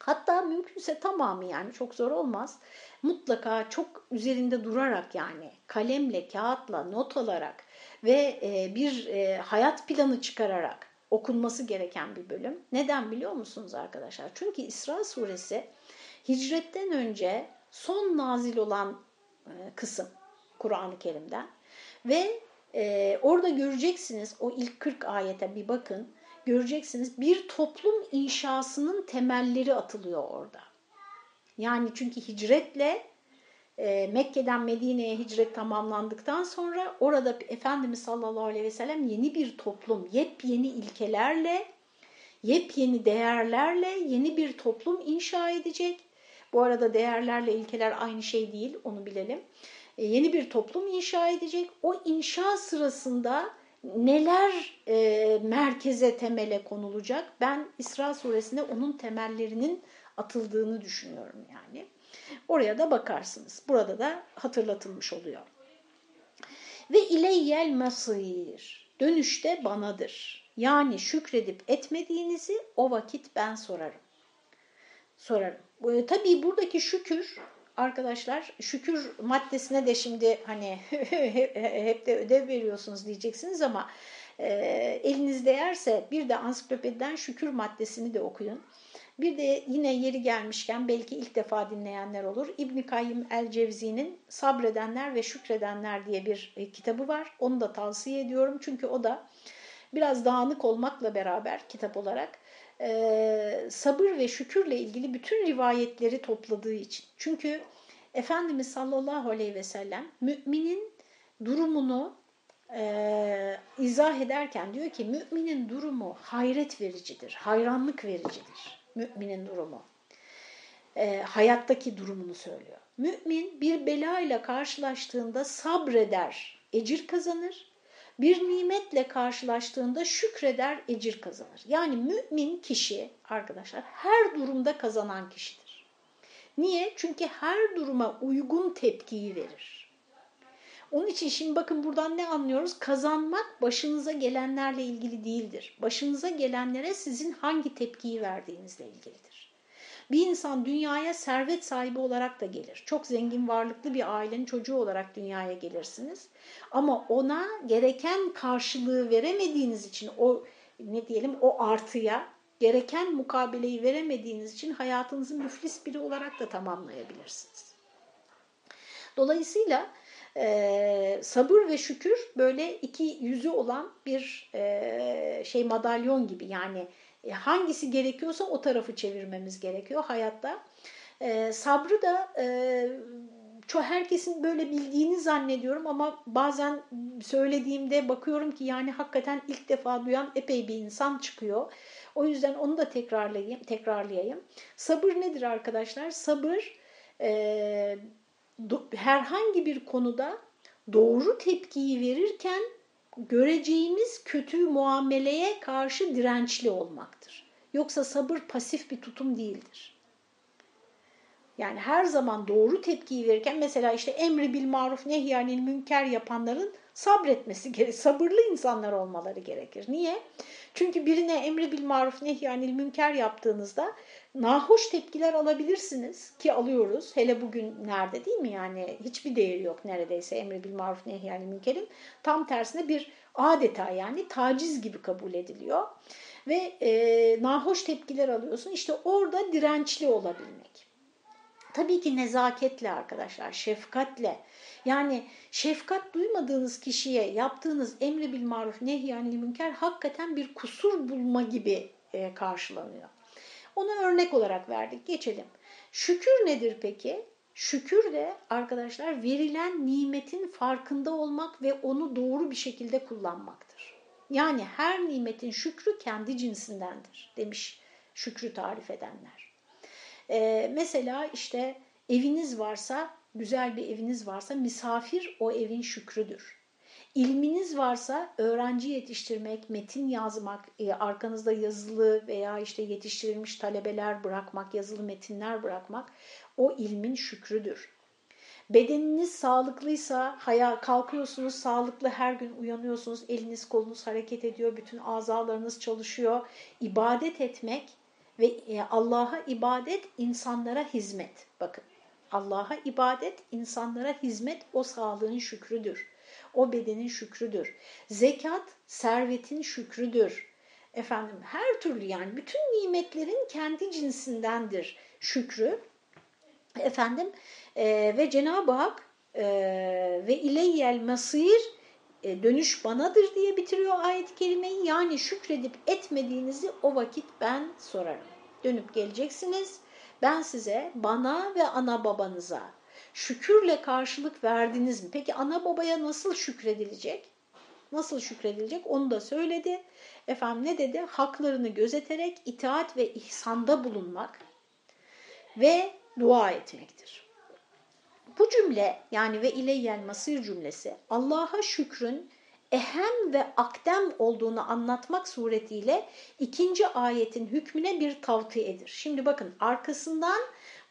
Hatta mümkünse tamamı yani çok zor olmaz. Mutlaka çok üzerinde durarak yani kalemle, kağıtla, not alarak ve e, bir e, hayat planı çıkararak okunması gereken bir bölüm. Neden biliyor musunuz arkadaşlar? Çünkü İsra suresi hicretten önce son nazil olan e, kısım Kur'an-ı Kerim'den Ve orada göreceksiniz o ilk 40 ayete bir bakın. Göreceksiniz bir toplum inşasının temelleri atılıyor orada. Yani çünkü hicretle e, Mekke'den Medine'ye hicret tamamlandıktan sonra orada Efendimiz sallallahu aleyhi ve sellem yeni bir toplum, yepyeni ilkelerle, yepyeni değerlerle yeni bir toplum inşa edecek. Bu arada değerlerle ilkeler aynı şey değil, onu bilelim. E, yeni bir toplum inşa edecek. O inşa sırasında neler e, merkeze temele konulacak? Ben İsra suresinde onun temellerinin atıldığını düşünüyorum yani. Oraya da bakarsınız. Burada da hatırlatılmış oluyor. Ve ileyyel masir. Dönüşte banadır. Yani şükredip etmediğinizi o vakit ben sorarım. Sorarım. E, tabii buradaki şükür arkadaşlar şükür maddesine de şimdi hani <laughs> hep de ödev veriyorsunuz diyeceksiniz ama e, eliniz değerse bir de ansiklopediden şükür maddesini de okuyun. Bir de yine yeri gelmişken belki ilk defa dinleyenler olur. İbn Kayyim el-Cevzi'nin Sabredenler ve Şükredenler diye bir e, kitabı var. Onu da tavsiye ediyorum çünkü o da biraz dağınık olmakla beraber kitap olarak e, sabır ve şükürle ilgili bütün rivayetleri topladığı için. Çünkü Efendimiz sallallahu aleyhi ve sellem müminin durumunu e, izah ederken diyor ki müminin durumu hayret vericidir, hayranlık vericidir müminin durumu. E, hayattaki durumunu söylüyor. Mümin bir bela ile karşılaştığında sabreder, ecir kazanır. Bir nimetle karşılaştığında şükreder, ecir kazanır. Yani mümin kişi arkadaşlar her durumda kazanan kişidir. Niye? Çünkü her duruma uygun tepkiyi verir. Onun için şimdi bakın buradan ne anlıyoruz? Kazanmak başınıza gelenlerle ilgili değildir. Başınıza gelenlere sizin hangi tepkiyi verdiğinizle ilgilidir. Bir insan dünyaya servet sahibi olarak da gelir. Çok zengin, varlıklı bir ailenin çocuğu olarak dünyaya gelirsiniz. Ama ona gereken karşılığı veremediğiniz için o ne diyelim o artıya gereken mukabeleyi veremediğiniz için hayatınızı müflis biri olarak da tamamlayabilirsiniz. Dolayısıyla e, sabır ve şükür böyle iki yüzü olan bir e, şey madalyon gibi yani e, hangisi gerekiyorsa o tarafı çevirmemiz gerekiyor hayatta. E, sabrı da e, çok herkesin böyle bildiğini zannediyorum ama bazen söylediğimde bakıyorum ki yani hakikaten ilk defa duyan epey bir insan çıkıyor. O yüzden onu da tekrarlayayım, tekrarlayayım. Sabır nedir arkadaşlar? Sabır e, herhangi bir konuda doğru tepkiyi verirken göreceğimiz kötü muameleye karşı dirençli olmaktır. Yoksa sabır pasif bir tutum değildir. Yani her zaman doğru tepkiyi verirken mesela işte emri bil maruf nehyanil münker yapanların sabretmesi gerekir. Sabırlı insanlar olmaları gerekir. Niye? Çünkü birine emri bil maruf nehyanil münker yaptığınızda nahoş tepkiler alabilirsiniz ki alıyoruz. Hele bugün nerede değil mi yani hiçbir değeri yok neredeyse emri bil maruf nehyanil münkerin. Tam tersine bir adeta yani taciz gibi kabul ediliyor. Ve e, nahoş tepkiler alıyorsun. İşte orada dirençli olabilmek. Tabii ki nezaketle arkadaşlar, şefkatle. Yani şefkat duymadığınız kişiye yaptığınız emri bil maruf nehyanil münker hakikaten bir kusur bulma gibi e, karşılanıyor. Onu örnek olarak verdik. Geçelim. Şükür nedir peki? Şükür de arkadaşlar verilen nimetin farkında olmak ve onu doğru bir şekilde kullanmaktır. Yani her nimetin şükrü kendi cinsindendir demiş şükrü tarif edenler. Ee, mesela işte eviniz varsa, güzel bir eviniz varsa misafir o evin şükrüdür. İlminiz varsa öğrenci yetiştirmek, metin yazmak, e, arkanızda yazılı veya işte yetiştirilmiş talebeler bırakmak, yazılı metinler bırakmak o ilmin şükrüdür. Bedeniniz sağlıklıysa haya, kalkıyorsunuz sağlıklı her gün uyanıyorsunuz eliniz kolunuz hareket ediyor bütün azalarınız çalışıyor. İbadet etmek ve e, Allah'a ibadet insanlara hizmet bakın Allah'a ibadet insanlara hizmet o sağlığın şükrüdür o bedenin şükrüdür. Zekat servetin şükrüdür. Efendim her türlü yani bütün nimetlerin kendi cinsindendir şükrü. Efendim e, ve Cenab-ı Hak e, ve ileyyel masir e, dönüş banadır diye bitiriyor ayet-i kerimeyi. Yani şükredip etmediğinizi o vakit ben sorarım. Dönüp geleceksiniz. Ben size, bana ve ana babanıza şükürle karşılık verdiniz mi? Peki ana babaya nasıl şükredilecek? Nasıl şükredilecek onu da söyledi. Efendim ne dedi? Haklarını gözeterek itaat ve ihsanda bulunmak ve dua etmektir. Bu cümle yani ve ileyyen masir cümlesi Allah'a şükrün ehem ve akdem olduğunu anlatmak suretiyle ikinci ayetin hükmüne bir tavtiyedir. Şimdi bakın arkasından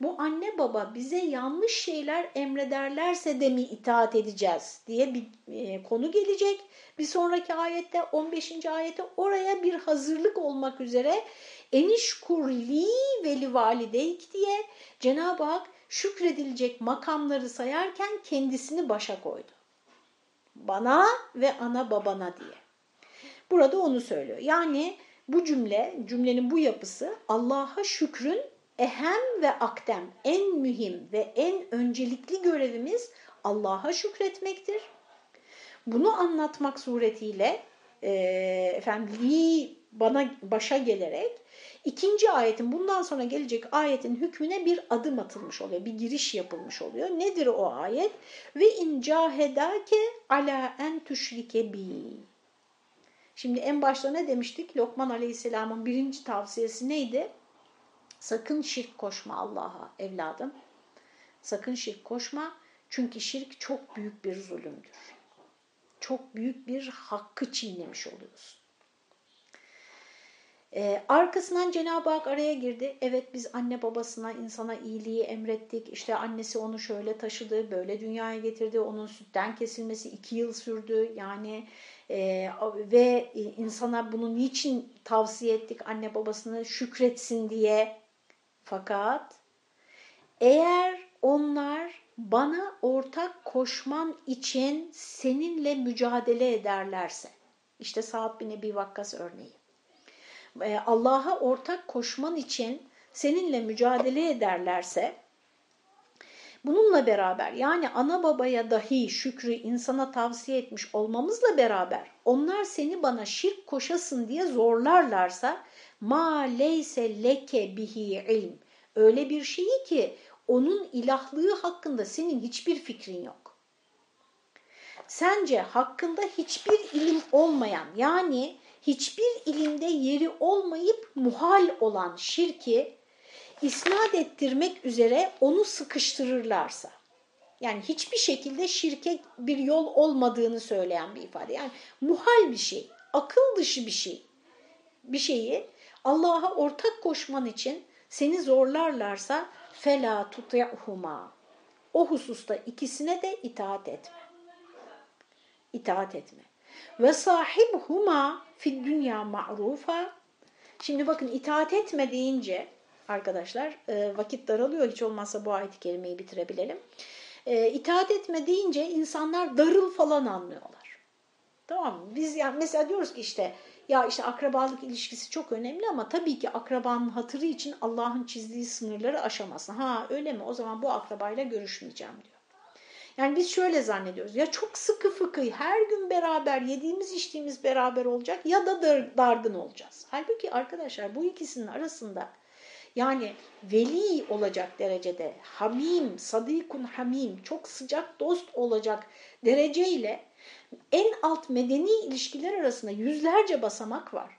bu anne baba bize yanlış şeyler emrederlerse de mi itaat edeceğiz diye bir e, konu gelecek. Bir sonraki ayette 15. ayette oraya bir hazırlık olmak üzere enişkurli veli valideyk diye Cenab-ı Hak şükredilecek makamları sayarken kendisini başa koydu. Bana ve ana babana diye. Burada onu söylüyor. Yani bu cümle, cümlenin bu yapısı Allah'a şükrün ehem ve akdem, en mühim ve en öncelikli görevimiz Allah'a şükretmektir. Bunu anlatmak suretiyle e, efendim li bana başa gelerek ikinci ayetin bundan sonra gelecek ayetin hükmüne bir adım atılmış oluyor. Bir giriş yapılmış oluyor. Nedir o ayet? Ve in cahedake ala en tüşrike bi. Şimdi en başta ne demiştik? Lokman Aleyhisselam'ın birinci tavsiyesi neydi? Sakın şirk koşma Allah'a evladım. Sakın şirk koşma. Çünkü şirk çok büyük bir zulümdür. Çok büyük bir hakkı çiğnemiş oluyorsun. Ee, arkasından Cenab-ı Hak araya girdi. Evet biz anne babasına, insana iyiliği emrettik. İşte annesi onu şöyle taşıdı, böyle dünyaya getirdi. Onun sütten kesilmesi iki yıl sürdü. Yani e, ve insana bunu niçin tavsiye ettik anne babasını şükretsin diye. Fakat eğer onlar bana ortak koşman için seninle mücadele ederlerse, işte Sa'd bin Ebi Vakkas örneği, e, Allah'a ortak koşman için seninle mücadele ederlerse, bununla beraber yani ana babaya dahi şükrü insana tavsiye etmiş olmamızla beraber onlar seni bana şirk koşasın diye zorlarlarsa ma leyse leke bihi ilm öyle bir şeyi ki onun ilahlığı hakkında senin hiçbir fikrin yok. Sence hakkında hiçbir ilim olmayan yani hiçbir ilimde yeri olmayıp muhal olan şirki isnat ettirmek üzere onu sıkıştırırlarsa, yani hiçbir şekilde şirke bir yol olmadığını söyleyen bir ifade. Yani muhal bir şey, akıl dışı bir şey. Bir şeyi Allah'a ortak koşman için seni zorlarlarsa fela tuti'huma. O hususta ikisine de itaat etme. İtaat etme. Ve sahibhuma fid dünya ma'rufa. Şimdi bakın itaat etme deyince arkadaşlar e, vakit daralıyor hiç olmazsa bu ayet-i kerimeyi bitirebilelim. E, itaat etme deyince insanlar darıl falan anlıyorlar. Tamam mı? Biz yani mesela diyoruz ki işte ya işte akrabalık ilişkisi çok önemli ama tabii ki akrabanın hatırı için Allah'ın çizdiği sınırları aşamazsın. Ha öyle mi? O zaman bu akrabayla görüşmeyeceğim diyor. Yani biz şöyle zannediyoruz. Ya çok sıkı fıkı her gün beraber yediğimiz içtiğimiz beraber olacak ya da dar, dargın olacağız. Halbuki arkadaşlar bu ikisinin arasında yani veli olacak derecede hamim, sadikun hamim, çok sıcak dost olacak dereceyle en alt medeni ilişkiler arasında yüzlerce basamak var.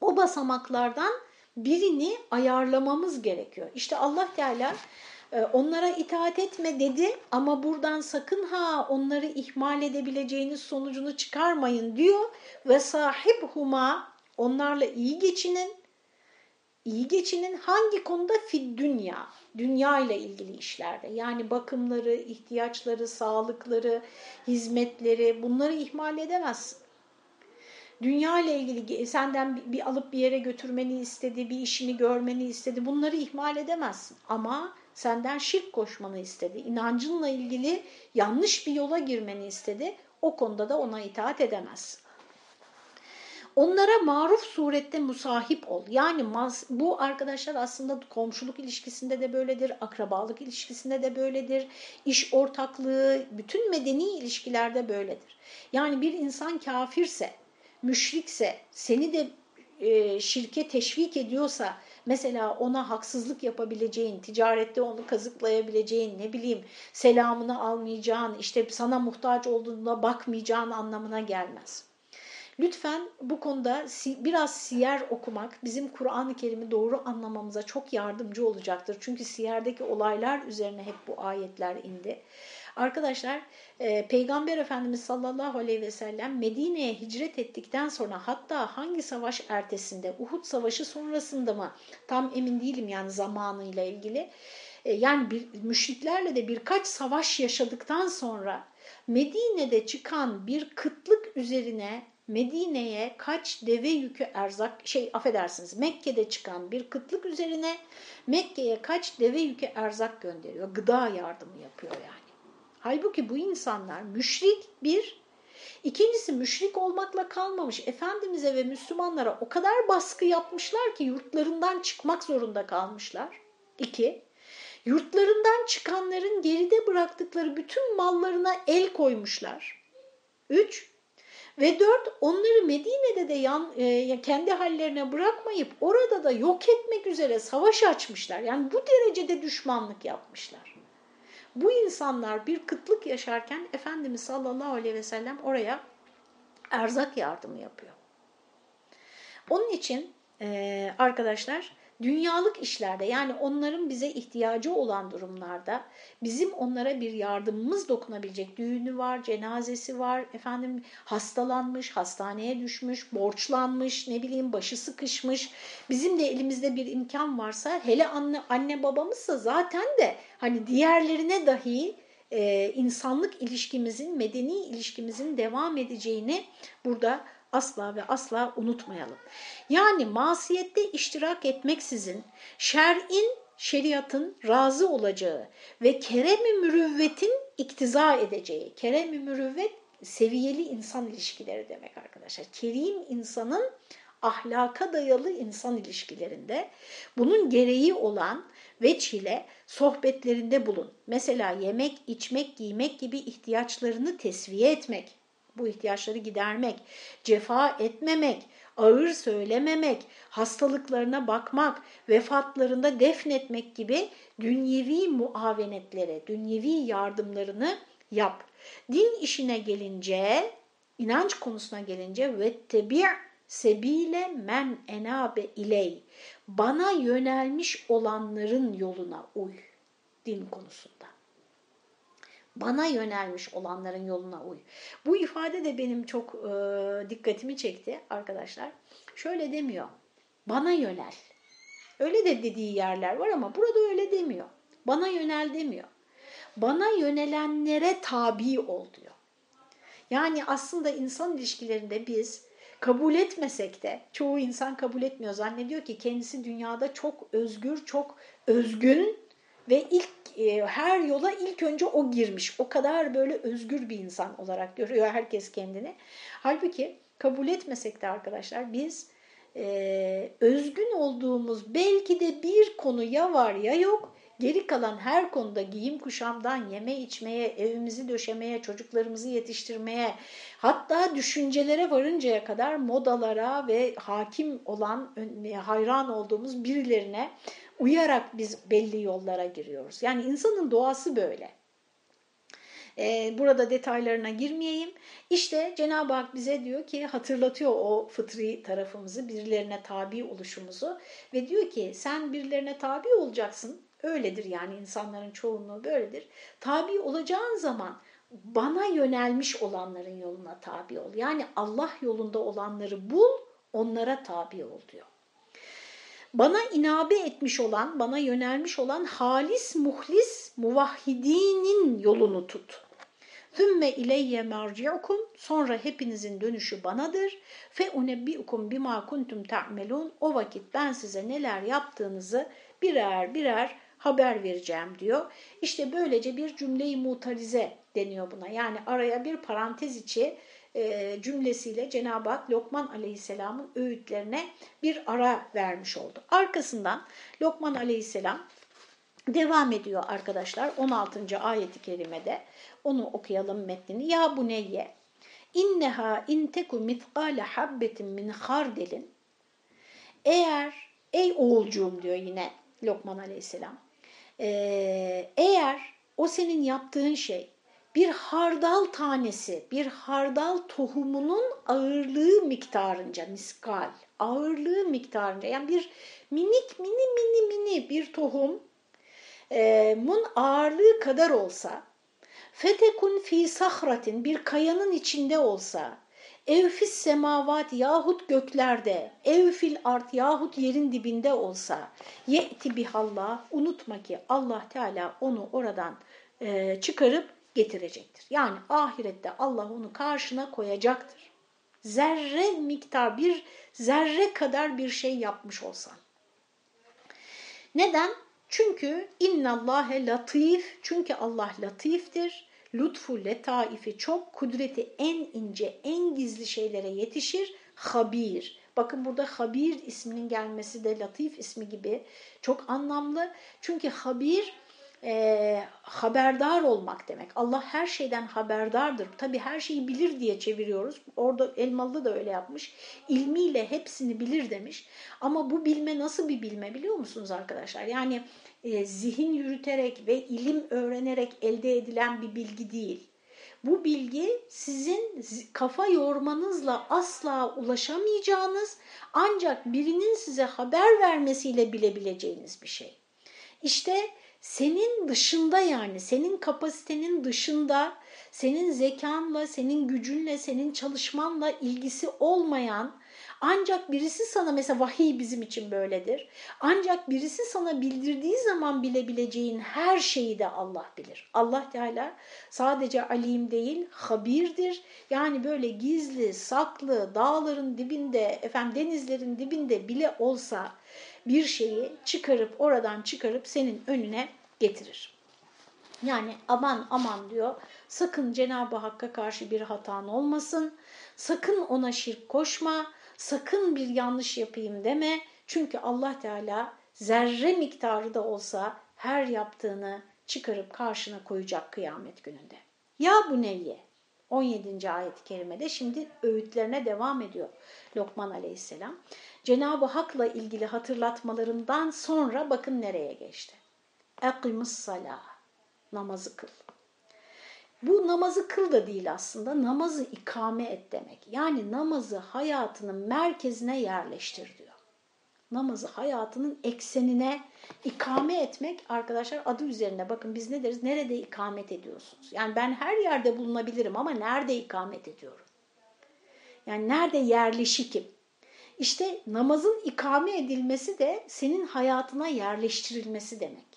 O basamaklardan birini ayarlamamız gerekiyor. İşte Allah Teala e, onlara itaat etme dedi ama buradan sakın ha onları ihmal edebileceğiniz sonucunu çıkarmayın diyor. Ve sahib huma onlarla iyi geçinin. İyi geçinin hangi konuda? Fid dünya dünya ile ilgili işlerde yani bakımları, ihtiyaçları, sağlıkları, hizmetleri bunları ihmal edemezsin. Dünya ile ilgili senden bir, alıp bir yere götürmeni istedi, bir işini görmeni istedi bunları ihmal edemezsin. Ama senden şirk koşmanı istedi, inancınla ilgili yanlış bir yola girmeni istedi o konuda da ona itaat edemezsin. Onlara maruf surette musahip ol. Yani bu arkadaşlar aslında komşuluk ilişkisinde de böyledir, akrabalık ilişkisinde de böyledir, iş ortaklığı, bütün medeni ilişkilerde böyledir. Yani bir insan kafirse, müşrikse, seni de e, şirke teşvik ediyorsa, mesela ona haksızlık yapabileceğin, ticarette onu kazıklayabileceğin, ne bileyim selamını almayacağın, işte sana muhtaç olduğunda bakmayacağın anlamına gelmez. Lütfen bu konuda biraz siyer okumak bizim Kur'an-ı Kerim'i doğru anlamamıza çok yardımcı olacaktır. Çünkü siyerdeki olaylar üzerine hep bu ayetler indi. Arkadaşlar e, Peygamber Efendimiz sallallahu aleyhi ve sellem Medine'ye hicret ettikten sonra hatta hangi savaş ertesinde Uhud savaşı sonrasında mı tam emin değilim yani zamanıyla ilgili. E, yani bir, müşriklerle de birkaç savaş yaşadıktan sonra Medine'de çıkan bir kıtlık üzerine Medine'ye kaç deve yükü erzak şey affedersiniz Mekke'de çıkan bir kıtlık üzerine Mekke'ye kaç deve yükü erzak gönderiyor. Gıda yardımı yapıyor yani. Halbuki bu insanlar müşrik bir, ikincisi müşrik olmakla kalmamış. Efendimiz'e ve Müslümanlara o kadar baskı yapmışlar ki yurtlarından çıkmak zorunda kalmışlar. İki, yurtlarından çıkanların geride bıraktıkları bütün mallarına el koymuşlar. Üç, ve dört, onları Medine'de de yan, e, kendi hallerine bırakmayıp orada da yok etmek üzere savaş açmışlar. Yani bu derecede düşmanlık yapmışlar. Bu insanlar bir kıtlık yaşarken Efendimiz sallallahu aleyhi ve sellem oraya erzak yardımı yapıyor. Onun için e, arkadaşlar dünyalık işlerde yani onların bize ihtiyacı olan durumlarda bizim onlara bir yardımımız dokunabilecek düğünü var, cenazesi var, efendim hastalanmış, hastaneye düşmüş, borçlanmış, ne bileyim başı sıkışmış. Bizim de elimizde bir imkan varsa hele anne, anne babamızsa zaten de hani diğerlerine dahi e, insanlık ilişkimizin, medeni ilişkimizin devam edeceğini burada asla ve asla unutmayalım. Yani masiyette iştirak etmeksizin şer'in, şeriatın razı olacağı ve kerem-i mürüvvetin iktiza edeceği, kerem-i mürüvvet seviyeli insan ilişkileri demek arkadaşlar. Kerim insanın ahlaka dayalı insan ilişkilerinde bunun gereği olan veç ile sohbetlerinde bulun. Mesela yemek, içmek, giymek gibi ihtiyaçlarını tesviye etmek, bu ihtiyaçları gidermek, cefa etmemek, ağır söylememek, hastalıklarına bakmak, vefatlarında defnetmek gibi dünyevi muavenetlere, dünyevi yardımlarını yap. Din işine gelince, inanç konusuna gelince ve tebi' sebile men enabe iley. Bana yönelmiş olanların yoluna uy din konusunda bana yönelmiş olanların yoluna uy. Bu ifade de benim çok e, dikkatimi çekti arkadaşlar. Şöyle demiyor, bana yönel. Öyle de dediği yerler var ama burada öyle demiyor. Bana yönel demiyor. Bana yönelenlere tabi ol diyor. Yani aslında insan ilişkilerinde biz kabul etmesek de çoğu insan kabul etmiyor. Zannediyor ki kendisi dünyada çok özgür, çok özgün ve ilk e, her yola ilk önce o girmiş. O kadar böyle özgür bir insan olarak görüyor herkes kendini. Halbuki kabul etmesek de arkadaşlar biz e, özgün olduğumuz belki de bir konu ya var ya yok. Geri kalan her konuda giyim kuşamdan yeme içmeye, evimizi döşemeye, çocuklarımızı yetiştirmeye, hatta düşüncelere varıncaya kadar modalara ve hakim olan, hayran olduğumuz birilerine uyarak biz belli yollara giriyoruz. Yani insanın doğası böyle. Ee, burada detaylarına girmeyeyim. İşte Cenab-ı Hak bize diyor ki hatırlatıyor o fıtri tarafımızı, birilerine tabi oluşumuzu ve diyor ki sen birilerine tabi olacaksın. Öyledir yani insanların çoğunluğu böyledir. Tabi olacağın zaman bana yönelmiş olanların yoluna tabi ol. Yani Allah yolunda olanları bul, onlara tabi ol diyor. Bana inabe etmiş olan, bana yönelmiş olan halis, muhlis, muvahhidinin yolunu tut. Thümme ileyye merci'ukum sonra hepinizin dönüşü banadır. Fe unebbiukum bima kuntum ta'melun o vakit ben size neler yaptığınızı birer birer haber vereceğim diyor. İşte böylece bir cümleyi mutalize deniyor buna. Yani araya bir parantez içi e, cümlesiyle Cenab-ı Hak Lokman Aleyhisselam'ın öğütlerine bir ara vermiş oldu. Arkasından Lokman Aleyhisselam devam ediyor arkadaşlar 16. ayeti kerimede. Onu okuyalım metnini. Ya buneyye inneha inteku mitkale habbetin min hardelin eğer ey oğulcuğum diyor yine Lokman Aleyhisselam ee, eğer o senin yaptığın şey bir hardal tanesi, bir hardal tohumunun ağırlığı miktarınca, miskal, ağırlığı miktarınca yani bir minik mini mini mini bir tohum e, mun ağırlığı kadar olsa fetekun fi sahratin bir kayanın içinde olsa evfis semavat yahut göklerde evfil art yahut yerin dibinde olsa ye'ti bihallah unutma ki Allah Teala onu oradan e, çıkarıp getirecektir. Yani ahirette Allah onu karşına koyacaktır. Zerre miktar bir zerre kadar bir şey yapmış olsan. Neden? Çünkü innallâhe latif, çünkü Allah latiftir. Lütfu letaifi çok, kudreti en ince, en gizli şeylere yetişir. Habir. Bakın burada habir isminin gelmesi de latif ismi gibi çok anlamlı. Çünkü habir e, haberdar olmak demek. Allah her şeyden haberdardır. Tabi her şeyi bilir diye çeviriyoruz. Orada Elmalı da öyle yapmış. İlmiyle hepsini bilir demiş. Ama bu bilme nasıl bir bilme biliyor musunuz arkadaşlar? Yani e, zihin yürüterek ve ilim öğrenerek elde edilen bir bilgi değil. Bu bilgi sizin kafa yormanızla asla ulaşamayacağınız ancak birinin size haber vermesiyle bilebileceğiniz bir şey. İşte senin dışında yani senin kapasitenin dışında senin zekanla, senin gücünle, senin çalışmanla ilgisi olmayan ancak birisi sana mesela vahiy bizim için böyledir. Ancak birisi sana bildirdiği zaman bilebileceğin her şeyi de Allah bilir. Allah Teala sadece alim değil, habirdir. Yani böyle gizli, saklı, dağların dibinde, efendim denizlerin dibinde bile olsa bir şeyi çıkarıp oradan çıkarıp senin önüne getirir. Yani aman aman diyor sakın Cenab-ı Hakk'a karşı bir hatan olmasın, sakın ona şirk koşma, sakın bir yanlış yapayım deme. Çünkü Allah Teala zerre miktarı da olsa her yaptığını çıkarıp karşına koyacak kıyamet gününde. Ya bu neviye 17. ayet-i kerimede şimdi öğütlerine devam ediyor Lokman aleyhisselam. Cenab-ı Hak'la ilgili hatırlatmalarından sonra bakın nereye geçti. Ekimiz salah. Namazı kıl. Bu namazı kıl da değil aslında. Namazı ikame et demek. Yani namazı hayatının merkezine yerleştir. Namazı hayatının eksenine ikame etmek arkadaşlar adı üzerine bakın biz ne deriz? Nerede ikamet ediyorsunuz? Yani ben her yerde bulunabilirim ama nerede ikamet ediyorum? Yani nerede yerleşikim? İşte namazın ikame edilmesi de senin hayatına yerleştirilmesi demek.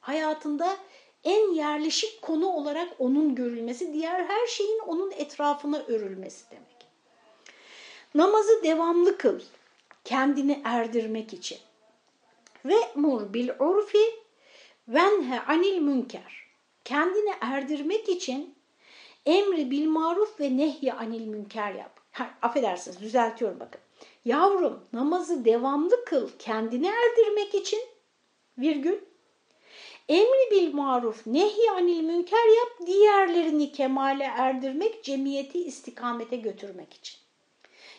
Hayatında en yerleşik konu olarak onun görülmesi, diğer her şeyin onun etrafına örülmesi demek. Namazı devamlı kıl, kendini erdirmek için. Ve mur bil urfi venhe anil münker. Kendini erdirmek için emri bil maruf ve nehyi anil münker yap. Ha, affedersiniz düzeltiyorum bakın. Yavrum namazı devamlı kıl kendini erdirmek için virgül emri bil maruf nehy anil münker yap diğerlerini kemale erdirmek cemiyeti istikamete götürmek için.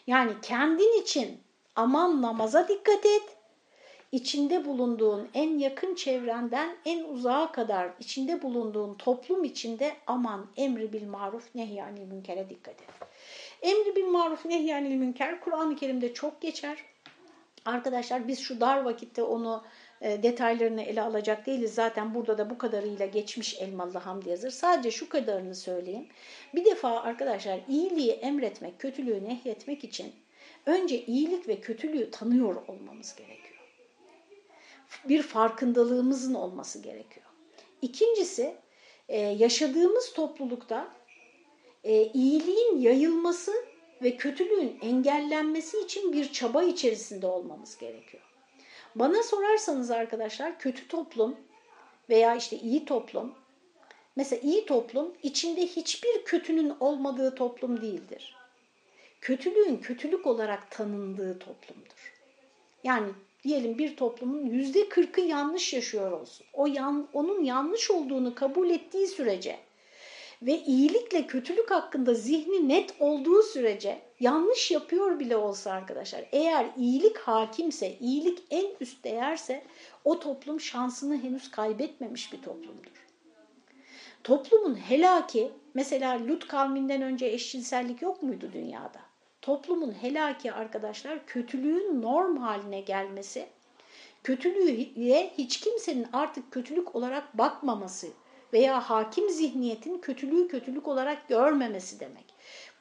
Yani kendin için aman namaza dikkat et. İçinde bulunduğun en yakın çevrenden en uzağa kadar içinde bulunduğun toplum içinde aman emri bil maruf nehy anil münkere dikkat et. Emri bil maruf nehyanil münker Kur'an-ı Kerim'de çok geçer. Arkadaşlar biz şu dar vakitte onu e, detaylarını ele alacak değiliz. Zaten burada da bu kadarıyla geçmiş Elmalı Hamdi yazır. Sadece şu kadarını söyleyeyim. Bir defa arkadaşlar iyiliği emretmek, kötülüğü nehyetmek için önce iyilik ve kötülüğü tanıyor olmamız gerekiyor. Bir farkındalığımızın olması gerekiyor. İkincisi e, yaşadığımız toplulukta e, iyiliğin yayılması ve kötülüğün engellenmesi için bir çaba içerisinde olmamız gerekiyor. Bana sorarsanız arkadaşlar kötü toplum veya işte iyi toplum mesela iyi toplum içinde hiçbir kötünün olmadığı toplum değildir. Kötülüğün kötülük olarak tanındığı toplumdur. Yani diyelim bir toplumun yüzde kırkı yanlış yaşıyor olsun. O yan, onun yanlış olduğunu kabul ettiği sürece ve iyilikle kötülük hakkında zihni net olduğu sürece yanlış yapıyor bile olsa arkadaşlar eğer iyilik hakimse, iyilik en üst değerse o toplum şansını henüz kaybetmemiş bir toplumdur. Toplumun helaki mesela Lut kavminden önce eşcinsellik yok muydu dünyada? Toplumun helaki arkadaşlar kötülüğün norm haline gelmesi, kötülüğe hiç kimsenin artık kötülük olarak bakmaması veya hakim zihniyetin kötülüğü kötülük olarak görmemesi demek.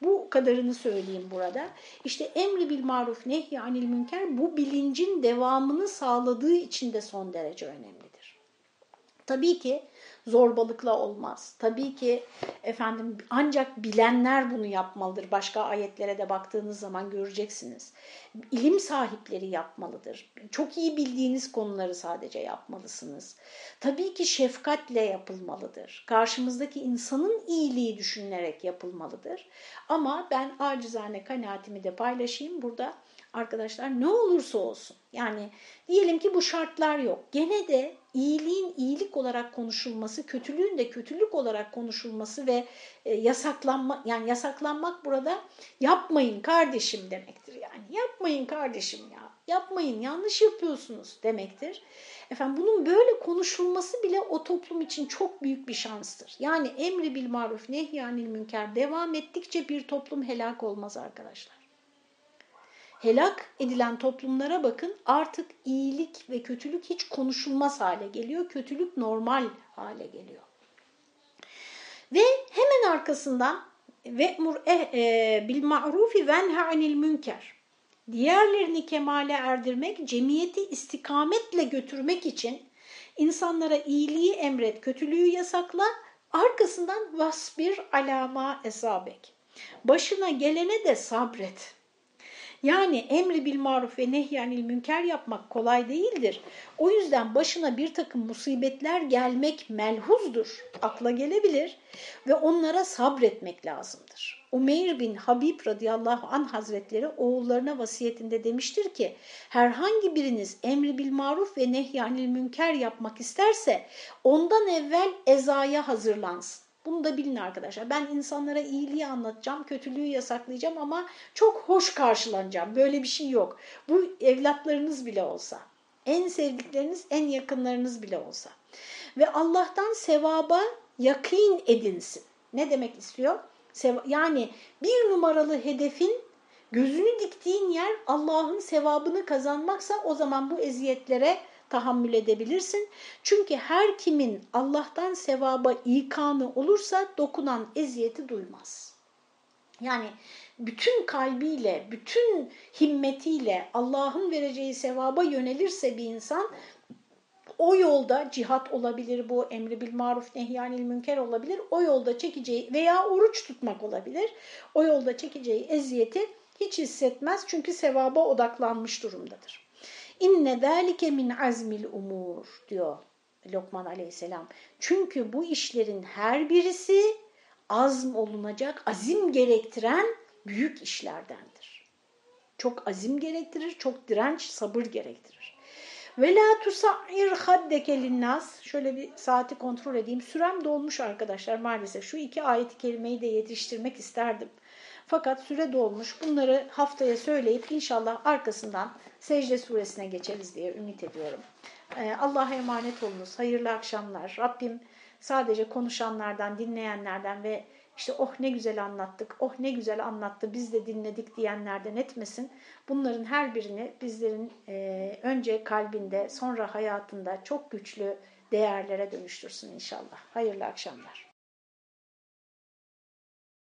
Bu kadarını söyleyeyim burada. İşte emri bil maruf nehy anil münker bu bilincin devamını sağladığı için de son derece önemlidir. Tabii ki zorbalıkla olmaz. Tabii ki efendim ancak bilenler bunu yapmalıdır. Başka ayetlere de baktığınız zaman göreceksiniz. İlim sahipleri yapmalıdır. Çok iyi bildiğiniz konuları sadece yapmalısınız. Tabii ki şefkatle yapılmalıdır. Karşımızdaki insanın iyiliği düşünülerek yapılmalıdır. Ama ben acizane kanaatimi de paylaşayım burada arkadaşlar ne olursa olsun yani diyelim ki bu şartlar yok. Gene de iyiliğin iyilik olarak konuşulması, kötülüğün de kötülük olarak konuşulması ve e, yasaklanma yani yasaklanmak burada yapmayın kardeşim demektir yani. Yapmayın kardeşim ya. Yapmayın yanlış yapıyorsunuz demektir. Efendim bunun böyle konuşulması bile o toplum için çok büyük bir şanstır. Yani emri bil maruf nehyanil münker devam ettikçe bir toplum helak olmaz arkadaşlar helak edilen toplumlara bakın artık iyilik ve kötülük hiç konuşulmaz hale geliyor. Kötülük normal hale geliyor. Ve hemen arkasından ve e, e, bil ma'rufi venha anil münker. Diğerlerini kemale erdirmek, cemiyeti istikametle götürmek için insanlara iyiliği emret, kötülüğü yasakla, arkasından vasbir alama esabek. Başına gelene de sabret. Yani emri bil maruf ve nehyanil münker yapmak kolay değildir. O yüzden başına bir takım musibetler gelmek melhuzdur, akla gelebilir ve onlara sabretmek lazımdır. Umeyr bin Habib radıyallahu an hazretleri oğullarına vasiyetinde demiştir ki herhangi biriniz emri bil maruf ve nehyanil münker yapmak isterse ondan evvel ezaya hazırlansın. Bunu da bilin arkadaşlar. Ben insanlara iyiliği anlatacağım, kötülüğü yasaklayacağım ama çok hoş karşılanacağım. Böyle bir şey yok. Bu evlatlarınız bile olsa, en sevdikleriniz, en yakınlarınız bile olsa. Ve Allah'tan sevaba yakın edinsin. Ne demek istiyor? Yani bir numaralı hedefin gözünü diktiğin yer Allah'ın sevabını kazanmaksa o zaman bu eziyetlere tahammül edebilirsin. Çünkü her kimin Allah'tan sevaba ikanı olursa dokunan eziyeti duymaz. Yani bütün kalbiyle, bütün himmetiyle Allah'ın vereceği sevaba yönelirse bir insan o yolda cihat olabilir bu, emri bil maruf nehyanil münker olabilir. O yolda çekeceği veya oruç tutmak olabilir. O yolda çekeceği eziyeti hiç hissetmez çünkü sevaba odaklanmış durumdadır. İnne zâlike min azmil umur diyor Lokman aleyhisselam. Çünkü bu işlerin her birisi azm olunacak, azim gerektiren büyük işlerdendir. Çok azim gerektirir, çok direnç, sabır gerektirir. Ve la tusair haddeke linnas. Şöyle bir saati kontrol edeyim. Sürem dolmuş arkadaşlar maalesef. Şu iki ayet-i kerimeyi de yetiştirmek isterdim. Fakat süre dolmuş. Bunları haftaya söyleyip inşallah arkasından secde suresine geçeriz diye ümit ediyorum. Ee, Allah'a emanet olunuz. Hayırlı akşamlar. Rabbim sadece konuşanlardan, dinleyenlerden ve işte oh ne güzel anlattık, oh ne güzel anlattı, biz de dinledik diyenlerden etmesin. Bunların her birini bizlerin e, önce kalbinde, sonra hayatında çok güçlü değerlere dönüştürsün inşallah. Hayırlı akşamlar.